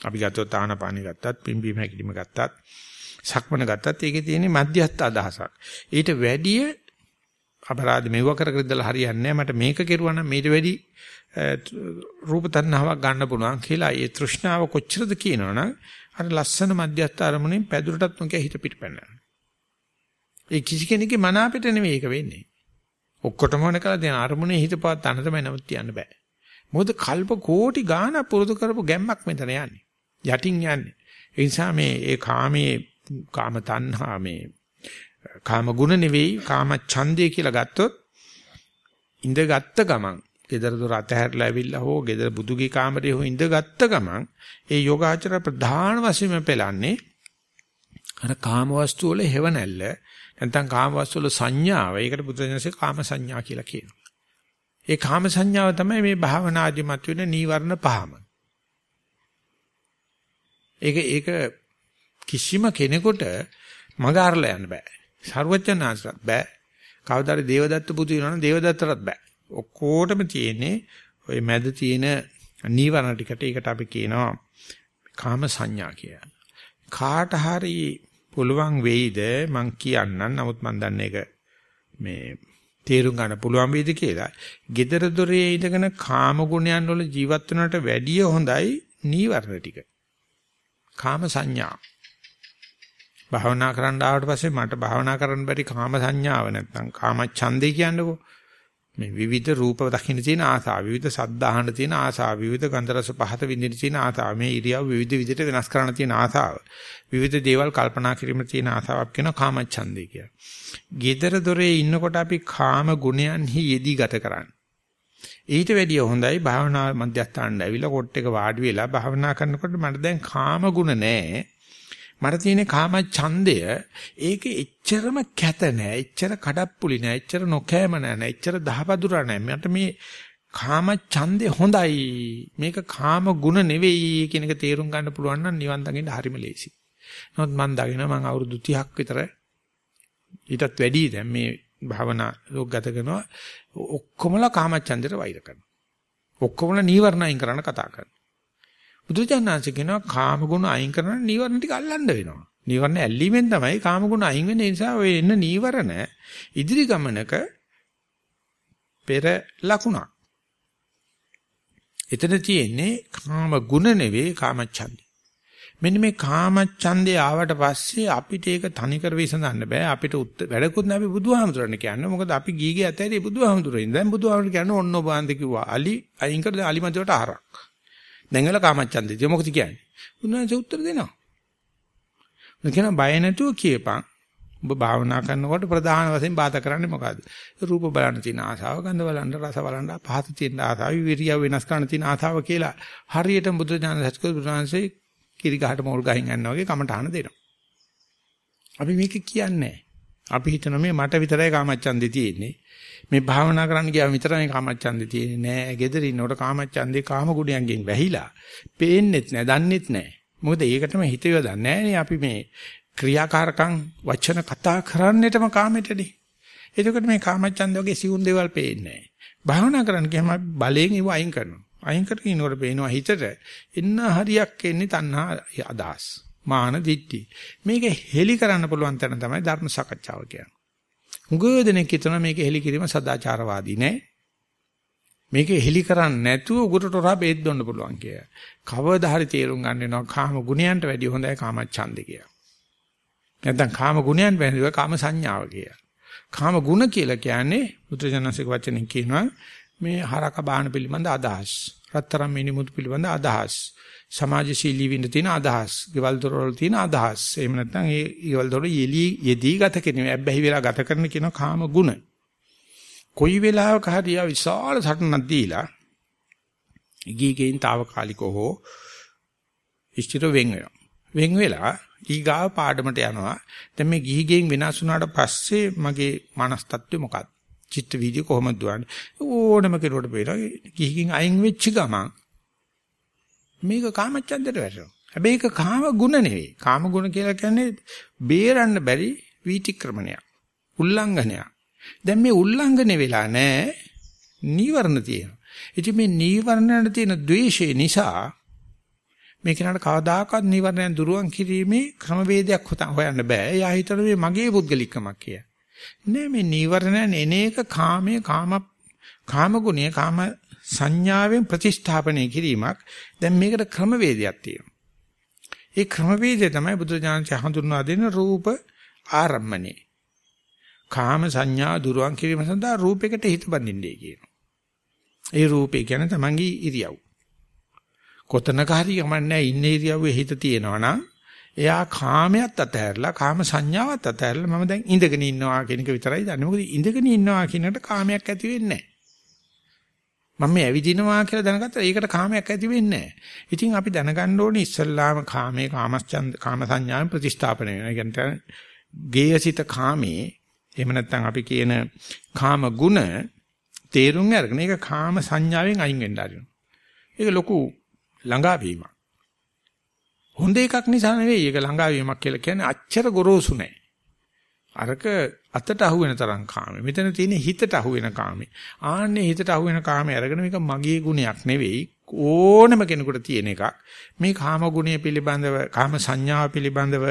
අපි ගත්තොත් ආනපානෙ ගත්තත් පිම්බීම හැකිලිම ගත්තත් සක්මන ගත්තත් ඒකේ තියෙන මධ්‍යස්ථ අදහසක්. ඊට වැඩිය අපරාධ මෙව කර කර ඉඳලා හරියන්නේ මට මේක කෙරුවා නම් ඊට වැඩි රූප තණ්හාවක් ගන්න පුළුවන් කියලා ඒ තෘෂ්ණාව කොච්චරද කියනවනම් අර ලස්සන මධ්‍යස්ථ අරමුණෙන් පැදුරටත් නොකිය හිත පිටපැන්නා. ඒ කිසි කෙනෙක්ගේ මන අපිට නෙමෙයි ඒක වෙන්නේ. ඔක්කොටම ඕන කළා දැන් අරමුණේ හිත පාත් තන තමයි නමුත් තියන්න බෑ. මොකද කල්ප කෝටි ගාන පුරුදු කරපු ගැම්මක් මෙතන යන්නේ. යටින් යන්නේ. ඒ නිසා මේ ඒ කාමයේ කාම තණ්හා මේ කාම ගුණ නෙවෙයි කාම ඡන්දය කියලා ගත්තොත් ඉඳගත්ත ගමන් gedara dora අතහැරලා ඇවිල්ලා හෝ gedara බුදුගේ කාමරේ හෝ ඉඳගත්ත ගමන් ඒ යෝගාචර ප්‍රධාන වශයෙන්ම පෙළන්නේ අර කාම වස්තු වල හේවණැල්ල නැත්නම් කාම වස්තු වල සංඥාව ඒකට බුදුරජාණන්සේ කාම සංඥා කියලා කියනවා. ඒ කාම සංඥාව තමයි මේ භාවනාදි මත වෙන නීවරණ පහම. ඒක ඒක කිසිම කෙනෙකුට මග අරලා යන්න බෑ. සර්වඥාන්සත් බෑ. කවදාද දේවදත්ත බුදු වෙනවනම් දේවදත්තටත් බෑ. ඔක්කොටම තියෙන්නේ ওই මැද තියෙන නීවරණ ටිකට ඒකට අපි කියනවා කාම සංඥා කියලා. කාට හරි පුළුවන් වෙයිද මං කියන්නම් නමුත් මං දන්නේ ඒක මේ තේරුම් ගන්න පුළුවන් වේද කියලා. gedara dore ඉඳගෙන කාම ගුණයන් වල ජීවත් වෙනවට වැඩිය හොඳයි නීවරණ ටික. කාම සංඥා. භාවනා කරන්න ආවට පස්සේ මට භාවනා කරන්න බැරි කාම සංඥාව නැත්නම් කාම ඡන්දේ කියන්නකෝ. මේ විවිධ රූප දකින්න තියෙන ආසාව, විවිධ සද්ද අහන්න තියෙන ආසාව, විවිධ ගන්ධ රස පහත විඳින්න තියෙන ආසාව, මේ ඉරියව් විවිධ විදිහට වෙනස් කරන්න තියෙන ආසාව, විවිධ දේවල් කල්පනා කිරීම තියෙන ආසාවක් කියන කාමච්ඡන්දේ කියලා. gedara dore ඉන්නකොට අපි කාම ගුණයන්හි යෙදී ගත කරන්නේ. ඊට වැඩිය හොඳයි භාවනා මධ්‍යස්ථානට ඇවිල්ලා කොට එක වාඩි වෙලා භාවනා කරනකොට මට දැන් කාම ගුණ නැහැ. මට තියෙන කාම ඡන්දය ඒක එච්චරම කැත නෑ එච්චර කඩප්පුලි නෑ එච්චර නොකෑම නෑ එච්චර දහපදුර නෑ මට මේ කාම ඡන්දේ හොඳයි මේක කාම ගුණ නෙවෙයි කියන එක තේරුම් ගන්න පුළුවන් නම් නිවන් දකින්න හරිම ලේසි. නමුත් මම දකින මම අවුරුදු 30ක් විතර ඊටත් වැඩි දැන් මේ භාවනා ලෝක ගත කරනවා ඔක්කොමලා කාම ඡන්දේට වෛර කරනවා. ඔක්කොමලා නීවරණයින් කරන්න කතා කරනවා. බුදුචානන්සේ කියනවා කාම ගුණ අයින් කරන නීවරණ ටික අල්ලන්න වෙනවා. නීවරණ ඇල්ලීමෙන් තමයි කාම ගුණ අයින් වෙන්නේ. ඒ නිසා ඔය එන්න නීවරණ ඉදිරි ගමනක පෙර ලකුණක්. එතන තියෙන්නේ කාම ගුණ නෙවෙයි කාමච්ඡන්දය. මෙන්න මේ කාමච්ඡන්දේ ආවට පස්සේ අපිට ඒක තනි කර විසඳන්න බෑ. අපිට වැඩකුත් නැහැ අපි බුදුහාමුදුරනේ කියන්නේ. මොකද අපි ගීගේ ඇතේදී බුදුහාමුදුරෙන්. දැන් බුදුහාමුදුර කියන්නේ ඔන්න ඔබ ආන්ද කිව්වා. අලි අයින් කර අලි මැදට ආරක්. දැන් වල කාමච්ඡන්දේ මොකද කියන්නේ? උන්වහන්සේ උත්තර දෙනවා. උන් කියන බය නැතුව කියපන්. ඔබ භාවනා කරනකොට ප්‍රධාන වශයෙන් බාධා කරන්නේ මොකද්ද? රූප බලන්න තියෙන ආසාව, ගන්ධ බලන්න, රස බලන්න, පහත තියෙන ආසාව, විරිය වෙනස් කරන්න තියෙන ආසාව කියලා හරියට බුදු දාන සත්‍ය බුදුරජාණන්සේ කිරි ගහට මෝල් ගහින් යනවා වගේ කමටහන දෙනවා. අපි මේක කියන්නේ අපි හිතන මේ මට විතරයි කාමච්ඡන්දේ තියෙන්නේ. මේ භාවනා කරන්න ගියාම විතරයි කාමච්ඡන්දේ තියෙන්නේ නෑ. gederi ඉන්නකොට කාමච්ඡන්දේ කාම ගුණයන්ගෙන් වැහිලා. පේන්නෙත් නෑ, දන්නෙත් නෑ. මොකද ඒකටම හිත යොදන්නේ නෑනේ අපි මේ ක්‍රියාකාරකම් වචන කතා කරන්නේටම කාමෙටනේ. එතකොට මේ කාමච්ඡන්ද වගේ සිවුන් දේවල් පේන්නේ නෑ. භාවනා කරන්න ගියාම බලයෙන් ඒව අයින් කරනවා. අයින් කරගෙන ඉන්නකොට පේනවා හිතට එන්න හරියක් එන්නේ තණ්හා අදහස්. මාන දිට්ටි. මේක හෙලි කරන්න පුළුවන් තැන තමයි ධර්ම සාකච්ඡාව කියන්නේ. උගෝ දෙනෙක් හිතනවා මේක හෙලි කිරීම සදාචාරවාදී නෑ. මේක හෙලි කරන්නේ නැතුව උගුරට හොරා බේත් දෙන්න පුළුවන් කිය. කවදා හරි තේරුම් ගන්න වෙනවා කාම ගුණයන්ට වැඩිය හොඳයි කාම ඡන්දේ කිය. නැත්නම් කාම ගුණයන් වැඩිව කාම සංඥාව කිය. කාම ගුණ කියලා කියන්නේ බුදුජනසික වචනෙන් කියනවා මේ හරක බාහන පිළිබඳ අදහස්. රත්තරන් මිනිමුතු පිළිබඳ අදහස්. සමාජශීලී වෙන්න තියෙන අදහස්, ගෙවල් දොරවල් තියෙන අදහස්. එහෙම නැත්නම් ඒ ගෙවල් දොර යෙලී යෙදී ගත කෙනෙක් ඇබ්බැහි වෙලා ගත කරන කියන කාම ගුණ. කොයි වෙලාවක හරි ආ විශාල සටනක් දීලා ගීගෙන් తాවකාලිකව හෝ ඉෂ්ටිත වෙන් වෙනවා. වෙන් වෙලා ඊගාව පාඩමට යනවා. දැන් මේ ගීගෙන් වෙනස් වුණාට පස්සේ මගේ මනස් තත්ත්වය මොකක්ද? චිත්ත වීදිය කොහොමද දුවන්නේ? ඕනම කෙනෙකුට බේරලා ගීගෙන් අයින් වෙච්ච ගමන් මේක කාමච්ඡන්දයට වැටෙනවා. හැබැයි ඒක කාම ගුණ නෙවෙයි. කාම ගුණ කියලා කියන්නේ බේරන්න බැරි වීතික්‍රමණයක්. උල්ලංඝනයක්. දැන් මේ උල්ලංඝන වෙලා නැහැ. නීවරණ තියෙනවා. ඉතින් මේ නීවරණයට තියෙන ද්වේෂය නිසා මේ කෙනාට කවදාකවත් නීවරණයන් දුරුවන් කිරීමේ ක්‍රමවේදයක් හොයන්න බෑ. එයා හිතන මේ මගේ පුද්ගලිකමක් කියලා. නෑ මේ නීවරණයන් එන එක කාමයේ කාම කාම ගුණය කාම සංඥාවෙන් ප්‍රතිස්ථාපනය කිරීමක්. දැන් මේකට ක්‍රමවේදයක් තියෙනවා. ඒ ක්‍රමවේදය තමයි බුදුජානක හඳුන්වා දෙන රූප ආරම්මනේ. කාම සංඥා දුරුවන් කිරීම සඳහා රූපයකට හිත බඳින්නේ කියනවා. ඒ රූපේ කියන්නේ තමන්ගේ ඉරියව්. කොතනක හරි යමන්නේ ඉන්නේ ඉරියව්වේ හිත තියෙනවා නම් එයා කාමයට අතහැරලා කාම සංඥාවත් අතහැරලා මම දැන් ඉඳගෙන ඉන්නවා කියන එක විතරයි දන්නේ. මොකද ඉඳගෙන ඉන්නවා කියනකට කාමයක් ඇති වෙන්නේ නැහැ. මම මේ ඇවිදිනවා කියලා දැනගත්තා ඒකට කාමයක් ඇති වෙන්නේ නැහැ. ඉතින් අපි දැනගන්න ඕනේ ඉස්සල්ලාම කාමයේ කාමච්ඡන්ද කාම සංඥාවෙන් ප්‍රතිස්ථාපනය වෙනවා. ඒ කියන්නේ ගේයසිත කාමේ එහෙම නැත්නම් අපි කියන කාම ගුණ තේරුම් අරගෙන ඒක කාම සංඥාවෙන් අයින් වෙන්න ආරිනවා. ඒක ලොකු ළඟාවීමක්. හොඳ එකක් නිසා නෙවෙයි ඒක ළඟාවීමක් කියලා කියන්නේ අච්චර ගොරෝසු නෑ. අරක අතට අහු වෙන තරම් කාමේ. මෙතන තියෙන හිතට අහු වෙන කාමේ. ආන්නේ හිතට අහු වෙන කාමේ අරගෙන මේක මගේ ගුණයක් නෙවෙයි ඕනම කෙනෙකුට තියෙන එකක්. මේ කාම ගුණය පිළිබඳව කාම සංඥාව පිළිබඳව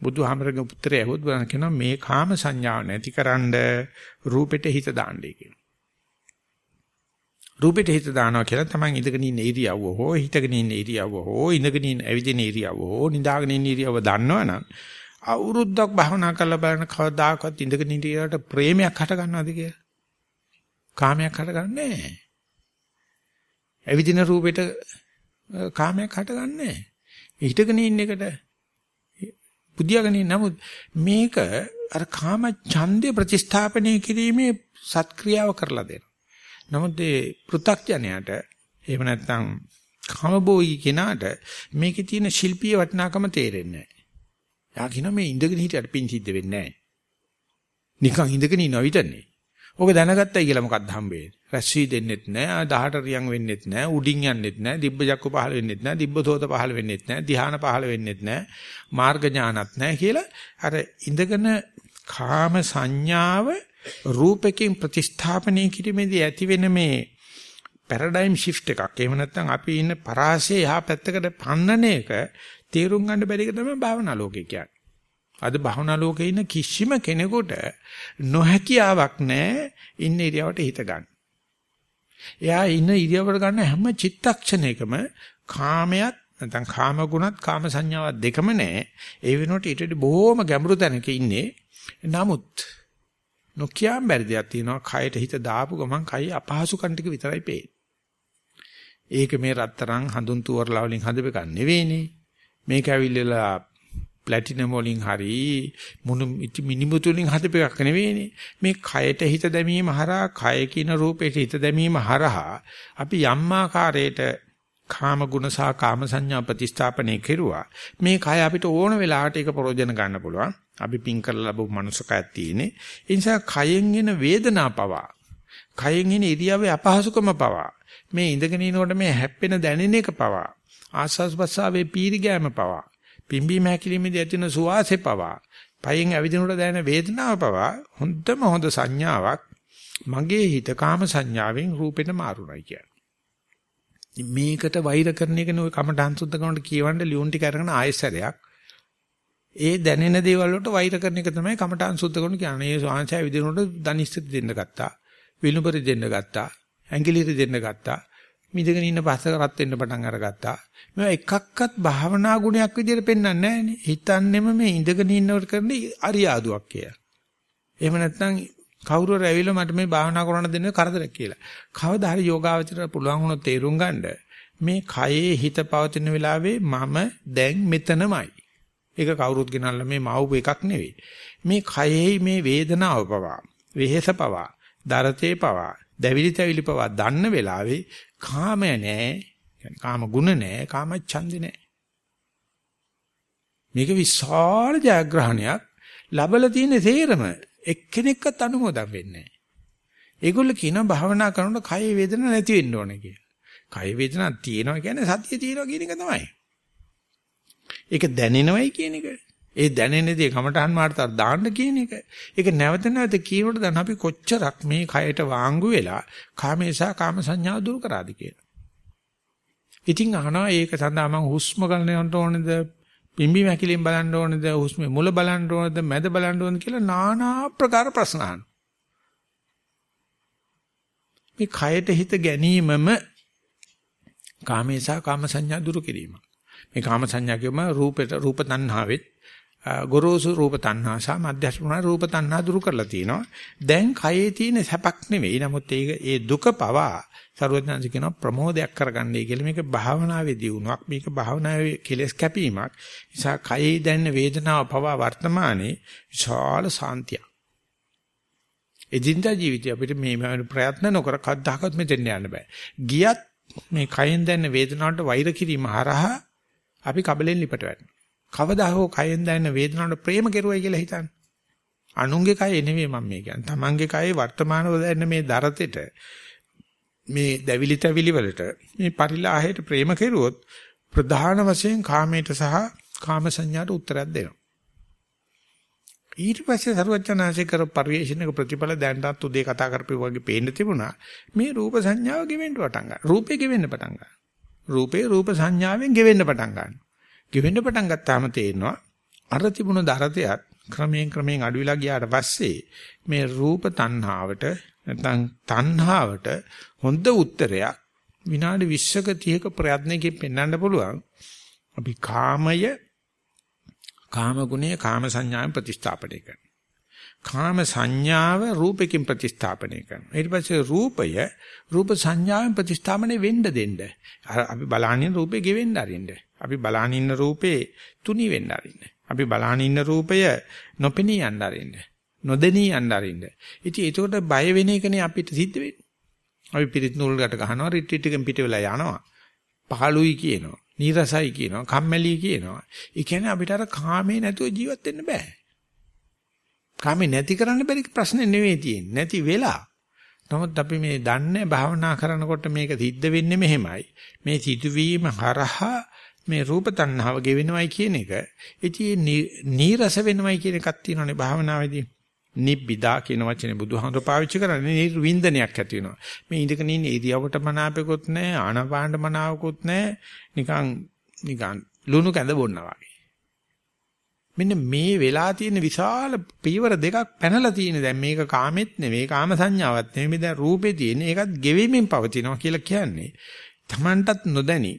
බුදුහාමරගේ උත්තරය ඇහුවොත් බලන්න කියනවා මේ කාම සංඥාව නැතිකරන්න රූපෙට හිත දාන්නයි කියනවා. රූපෙට හිත දානවා කියලා තමයි ඉඳගෙන ඉන්න ඉරියව්ව හෝ හිටගෙන ඉන්න ඉරියව්ව හෝ ඉඳගෙන ඉන්න ඇවිදින ඉරියව්ව හෝ නිදාගෙන ඉන්න ඉරියව්ව දන්නවනම් අවුරුද්දක් භවනා කරලා බලන කවදාකවත් ඉඳගෙන ඉන්න ඉරියව්වට ප්‍රේමයක් හට ගන්නවද කියලා? කාමයක් හට ගන්නෑ නැහැ. ඇවිදින රූපෙට කාමයක් හට ගන්නෑ. හිටගෙන ඉන්න එකට බුද්ධියගෙන නමුත් මේක අර කාම ඡන්දේ ප්‍රතිස්ථාපනය කිරීමේ සත්ක්‍රියාව කරලා දෙනවා. නමුත් ඒ පෘ탁ජනයට එහෙම නැත්නම් කාමබෝයි කෙනාට මේකේ තියෙන ශිල්පීය වටිනාකම තේරෙන්නේ නැහැ. යා කියන මේ ඉඳගෙන හිටියට පින් සිද්ධ වෙන්නේ නැහැ. නිකන් ඉඳගෙන ඉනව විතරනේ. ඕක දැනගත්තයි කියලා මොකක්ද හම්බෙන්නේ? රැස්වි දෙන්නෙත් නැහැ, 18 රියන් වෙන්නෙත් නැහැ, උඩින් යන්නෙත් නැහැ, දිබ්බ ජක්ක පහළ වෙන්නෙත් නැහැ, දිබ්බ සෝත පහළ වෙන්නෙත් නැහැ, ධ්‍යාන පහළ වෙන්නෙත් නැහැ, මාර්ග ඥානත් නැහැ කියලා අර ඉඳගෙන කාම සංඥාව රූපකෙන් ප්‍රතිස්ථාපනය කිරීමේදී ඇති වෙන මේ පැරඩයිම් shift එකක්. එහෙම නැත්නම් අපි ඉන්න පරාසය යහ පැත්තකට පන්නන එක තේරුම් ගන්න බැරි එක තමයි භාවනා ලෝකේ කියන්නේ. අද භාවනා ලෝකේ ඉන්න කිසිම කෙනෙකුට නොහැකියාවක් නැහැ ඉන්න ඉරියවට හිත ගන්න. එයා ඉන්න ඉරියවට ගන්න හැම චිත්තක්ෂණයකම කාමයක් නැත්නම් කාම ගුණත් කාම සංඥාවක් දෙකම නැහැ. ඒ වෙනුවට ඊට බොහොම ගැඹුරු තැනක ඉන්නේ. නමුත් නොකියම් බැරි දෙයක් තියෙනවා කයට හිත දාපු ගමන් කයි අපහසුකම් ටික විතරයි පේන්නේ. ඒක මේ රත්තරන් හඳුන් තුවරලා වලින් හදපෙක නෙවෙයිනේ. මේක ඇවිල්ලා ප්ලැටිනම් වලින් හරි මුණු මිනිමුතු වලින් හදපෙක නෙවෙයිනේ. මේ කයට හිත දැමීම හරහා කය කියන රූපයට හිත දැමීම හරහා අපි යම් ආකාරයකට කාම ගුණ සහ කාම සංඥා ප්‍රතිස්ථාපනය කෙරුවා. මේ කය අපිට ඕන වෙලාවට ඒක ප්‍රයෝජන ගන්න පුළුවන්. අපි පින් කරලා ලැබු මනුස්සකයක් තියෙන්නේ. ඒ නිසා කයෙන් එන වේදනා පවා කයෙන් එන ඉරියව්වේ අපහසුකම පවා මේ ඉඳගෙන ඉනකොට මේ හැප්පෙන දැනෙන එක පවා ආස්වාස් ප්‍රසාවේ පීරි ගෑම පවා පිම්බීම හැකිලිමේදී ඇතින සුවාසෙ පවා පයෙන් ඇවිදිනකොට දැනෙන වේදනාව පවා හොඳම හොඳ සංඥාවක් මගේ හිත කාම සංඥාවෙන් රූපෙට මාරුණයි කියන්නේ. මේකට වෛර කරන එක නේ ඔය කමඨං සුද්ධ කරනකොට කියවන්න ලියුම් ටික අරගෙන ආයෙසරයක් ඒ දැනෙන දේවල් වලට වෛර කරන එක තමයි කමඨං සුද්ධ කරන කියන්නේ. ඒ ස්වාංශය විදිනකොට දනිස්ත දෙන්න ගත්තා. විලුඹරි දෙන්න ගත්තා. ඇඟිලිරි දෙන්න ගත්තා. මිදගෙන ඉන්න පස්සක රත් වෙන්න පටන් අරගත්තා. මේවා එකක්වත් භාවනා ගුණයක් විදිහට පෙන්වන්නේ නැහනේ. හිතන්නෙම මේ ඉඳගෙන ඉන්නවට කරන අරියාදුවක් කියලා. එහෙම නැත්නම් කවුරු හරි ඇවිල්ලා මට මේ භාවනා කරන්න දෙන්න කරදරයක් කියලා. කවදා හරි යෝගාවචරයට පුළුවන් වුණොත් තේරුම් ගන්න මේ කයේ හිත පවතින වෙලාවේ මම දැන් මෙතනමයි. ඒක කවුරුත් ගෙනල්ලා මේ මවපු එකක් නෙවෙයි. මේ කයෙහි මේ වේදනාව පවා, වෙහෙස පවා, දරතේ පවා, දැවිලි තැවිලි පවා දන්න වෙලාවේ කාමය නෑ, කාම ගුණ නෑ, කාම ඡන්දේ නෑ. මේක විශාල ජයග්‍රහණයක් ලබලා තියෙන තේරම එක්කෙනෙක්වත් අනුමෝදන් වෙන්නේ නෑ. ඒගොල්ලෝ කියනවා භාවනා කරනකොට කය වේදන නැති වෙන්න ඕනේ කියලා. කය වේදනාවක් තියෙනවා කියන්නේ සතිය තියෙනවා කියන එක තමයි. ඒක දැනෙනවයි කියන එක. ඒ දැනෙන දේ කමටහන් මාර්තර දාන්න කියන එක. ඒක නැවත නැවත කියනකොට දැන් අපි කොච්චරක් මේ කයට වාංගු වෙලා කාමේසා කාම සංඥා දුරු කරාද කියලා. ඉතින් අහනවා ඒක සඳහා මම හුස්ම ගන්නට ඕනේද පිම්බි මැකිලින් බලන්න ඕනේද හුස්මේ මුල බලන්න ඕනේද මැද බලන්න ඕනේද කියලා নানা ප්‍රකාර ප්‍රශ්න අහනවා. මේ කයට හිත ගැනීමම කාමේසා කාම සංඥා දුරු කිරීම. මේ කාම සංඥා කියම රූපෙට රූප තණ්හාවෙත් ගොරෝසු රූප තණ්හා සහ මධ්‍යස්ථ රූප තණ්හා දුරු කරලා තිනවා. දැන් කයේ තියෙන සැපක් නෙවෙයි. නමුත් ඒක ඒ දුක පවා සරුවඥාන්ස කියනවා ප්‍රමෝදයක් කරගන්නයි කියලා මේක භාවනාවේ දියුණුවක්. මේක භාවනාවේ කෙලෙස් කැපීමක්. නිසා කයේ දැනෙන වේදනාව පවා වර්තමානයේ විශාල සාන්තියක්. එදින්දා ජීවිතය අපිට මේ ප්‍රයත්න නොකර කද්දාකත් මෙතෙන් යන්න බෑ. ගියත් මේ කයෙන් දැනෙන වේදනාවට වෛර කිරීම හරහා අපි කබලෙන් ලිපට වැටෙනවා. කවදා හෝ කයෙන් දැනෙන වේදනාවට ප්‍රේම කෙරුවයි කියලා හිතන්න. අනුන්ගේ කය නෙමෙයි මම මේ කියන්නේ. තමන්ගේ කයේ වර්තමානව දැනෙන මේ දරතෙට මේ දැවිලි තැවිලි වලට මේ පරිලාහයට ප්‍රේම කෙරුවොත් ප්‍රධාන වශයෙන් කාමයට සහ කාම සංඥාට උත්තරයක් දෙනවා. ඊට පස්සේ සරුවචනාංශේ කර පරිශීනක ප්‍රතිඵල දැනටත් උදේ කතා කරපු වගේ පේන්න තිබුණා. මේ රූප සංඥාව ගෙවෙන්න පටන් ගන්නවා. රූපේ ගෙවෙන්න පටන් ගන්නවා. රූපේ රූප සංඥාවෙන් ගෙවෙන්න පටන් ගන්නවා. ගෙවෙන්න පටන් ගත්තාම තේරෙනවා අර තිබුණ දරතයත් ක්‍රමයෙන් ක්‍රමයෙන් අඩු වෙලා ගියාට පස්සේ මේ රූප තණ්හාවට නැත්නම් තණ්හාවට හොඳ උත්තරයක් විනාඩි 20ක 30ක ප්‍රයත්නයකින් පෙන්වන්න පුළුවන්. අපි කාමය කාම ගුණය කාම සංඥාවෙන් ප්‍රතිස්ථාපනය කරනවා. කාම සංඥාව රූපකින් ප්‍රතිස්ථාපනය කරනවා. ඊට පස්සේ රූපය රූප සංඥාවෙන් ප්‍රතිස්ථාපනය වෙන්න දෙන්න. අපි බලන්නේ රූපේ ගෙවෙන්න අරින්න. අපි බලන ඉන්න රූපේ තුනි වෙන්න අරින්න. අපි බලන ඉන්න රූපය නොපෙනී යන්න අරින්න. නොදෙනී යන්න අරින්න. ඉතින් ඒකට බය වෙන එකනේ අපිට සිද්ධ වෙන්නේ. අපි පිරිත් නූල්කට ගහනවා රිට්‍රීට් එකෙන් පිට වෙලා යනවා. පහළුයි කියනවා. නීරසයි කියනවා. කම්මැලි කියනවා. ඒ කියන්නේ අපිට අර කාමේ නැතුව ජීවත් වෙන්න බෑ. කාමේ නැති කරන්න බැරි ප්‍රශ්නේ නෙවෙයි තියෙන්නේ. නැති වෙලා. නමුත් අපි මේ දන්නේ භාවනා කරනකොට මේක සිද්ධ වෙන්නේ මෙහෙමයි. මේ සිදුවීම හරහා මේ රූප තණ්හාව ගෙවෙනවයි කියන එක. ඉතින් නීරස වෙනවයි කියන එකක් තියෙනවානේ භාවනාවේදී. නිබ්බිදා කියන වචනේ බුදුහාමුදුර පාවිච්චි කරන්නේ නිර්වින්දනයක් ඇති වෙනවා. මේ ඉඳගෙන ඉන්න ඉරියවට මනාපෙකුත් නැහැ, ආනපානට මනාවකුත් නැහැ. නිකන් නිකන් ලුණු කැඳ බොන්නා වගේ. මෙන්න මේ වෙලා තියෙන විශාල පීවර දෙකක් පැනලා තියෙන දැන් මේක කාමෙත් නෙවෙයි කාම සංඥාවක් නෙවෙයි දැන් රූපේ තියෙන ඒකත් ගෙවීමෙන් පවතිනවා කියලා කියන්නේ Tamanටත් නොදැනි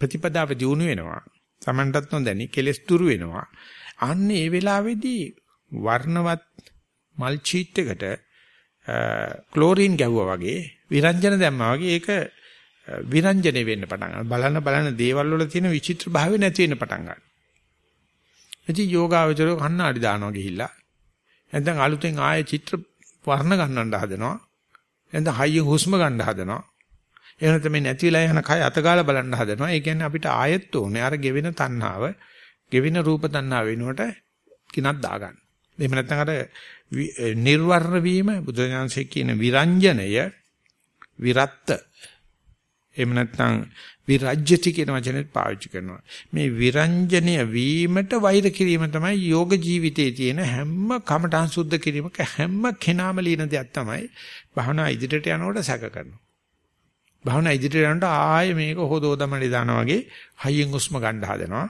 ප්‍රතිපදාව දියුණු වෙනවා Tamanටත් නොදැනි කෙලස් දුරු වෙනවා අන්න ඒ වෙලාවේදී වර්ණවත් මල් චීට් එකට ක්ලෝරින් ගැහුවා වගේ විරංජන දැම්මා වගේ ඒක විරංජනේ වෙන්න පටන් ගන්නවා. බලන බලන දේවල් වල තියෙන විචිත්‍ර භාවය නැති වෙන්න පටන් ගන්නවා. ඉතින් යෝගාවචරය කන්නාඩි දානවා ගිහිල්ලා. නැත්නම් අලුතෙන් ආයේ චිත්‍ර වර්ණ ගන්නන්න හදනවා. නැත්නම් හයියෙන් හුස්ම ගන්න හදනවා. එහෙම නැත්නම් මේ නැති වෙලා යන කය අතගාලා බලන්න හදනවා. ඒ කියන්නේ අපිට ආයෙත් ඕනේ අර ගෙවෙන තණ්හාව, ගෙවෙන රූප තණ්හාව වෙනුවට කිනක් දාගන්න. එහෙම නැත්නම් අර නිර්වර්ණ වීම බුදුරජාණන්සේ කියන විරංජනය විරත්ත එහෙම නැත්නම් විරජ්‍යති කියන වචනේත් පාවිච්චි කරනවා. මේ විරංජනීය වීමට වෛර කිරීම තමයි යෝග ජීවිතයේ තියෙන හැම කමඨං සුද්ධ කිරීමක හැම කෙනාම ලියන දෙයක් තමයි භවනා ඉදිරියට යනකොට සැක කරනවා. භවනා ඉදිරියට යනකොට ආයේ මේක හොදෝදමලි දානවා වගේ හයියෙන් උස්ම ගන්න හදනවා.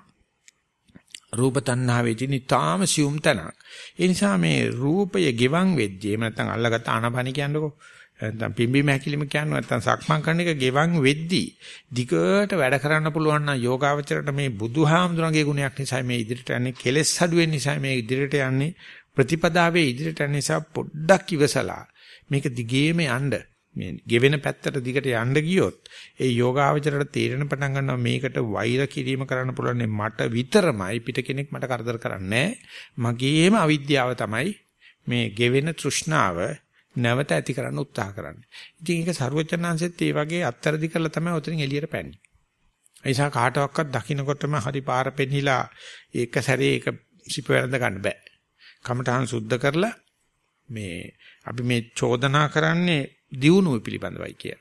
රූප තණ්හාවේ තියෙන ඊටාම සියුම් තැනක්. ඒ නිසා මේ රූපය ගෙවන් වෙද්දී එහෙම නැත්නම් අල්ලගත්ත ආනපනි කියන්නකෝ. නැත්නම් පිම්බි මහැකිලිම කියන්න නැත්නම් සක්මන් කරන එක ගෙවන් වෙද්දී දිගට වැඩ කරන්න පුළුවන් නම් යෝගාවචරයට මේ බුදුහාමුදුරන්ගේ ගුණයක් නිසා මේ ඉදිරියට යන්නේ කෙලෙස් අඩුවෙන් නිසා මේ ඉදිරියට යන්නේ ප්‍රතිපදාවේ ඉදිරියට යන නිසා පොඩ්ඩක් ඉවසලා මේක දිගේම යන්න මේ ගෙවෙන පැත්තට දිගට යන්න ගියොත් ඒ යෝගාවචරයට තීරණ පටන් ගන්නවා මේකට වෛර කිරීම කරන්න පුළුවන් මට විතරමයි පිට කෙනෙක් මට කරදර කරන්නේ මගේම අවිද්‍යාව තමයි මේ ගෙවෙන තෘෂ්ණාව නැවත ඇති කරන්න උත්සාහ කරන්නේ. ඉතින් ඒක ਸਰවචනංශෙත් ඒ වගේ අත්තරදි කරලා තමයි උතරින් එළියට පැන්නේ. ඒ නිසා කාටවත් දකින්නකොටම හරි පාර පෙන්හිලා ඒක සැරේ ඒක සිප වැළඳ ගන්න බෑ. කමඨහන් සුද්ධ කරලා මේ අපි මේ චෝදනා කරන්නේ දියුණුව පිළිබඳවයි කිය.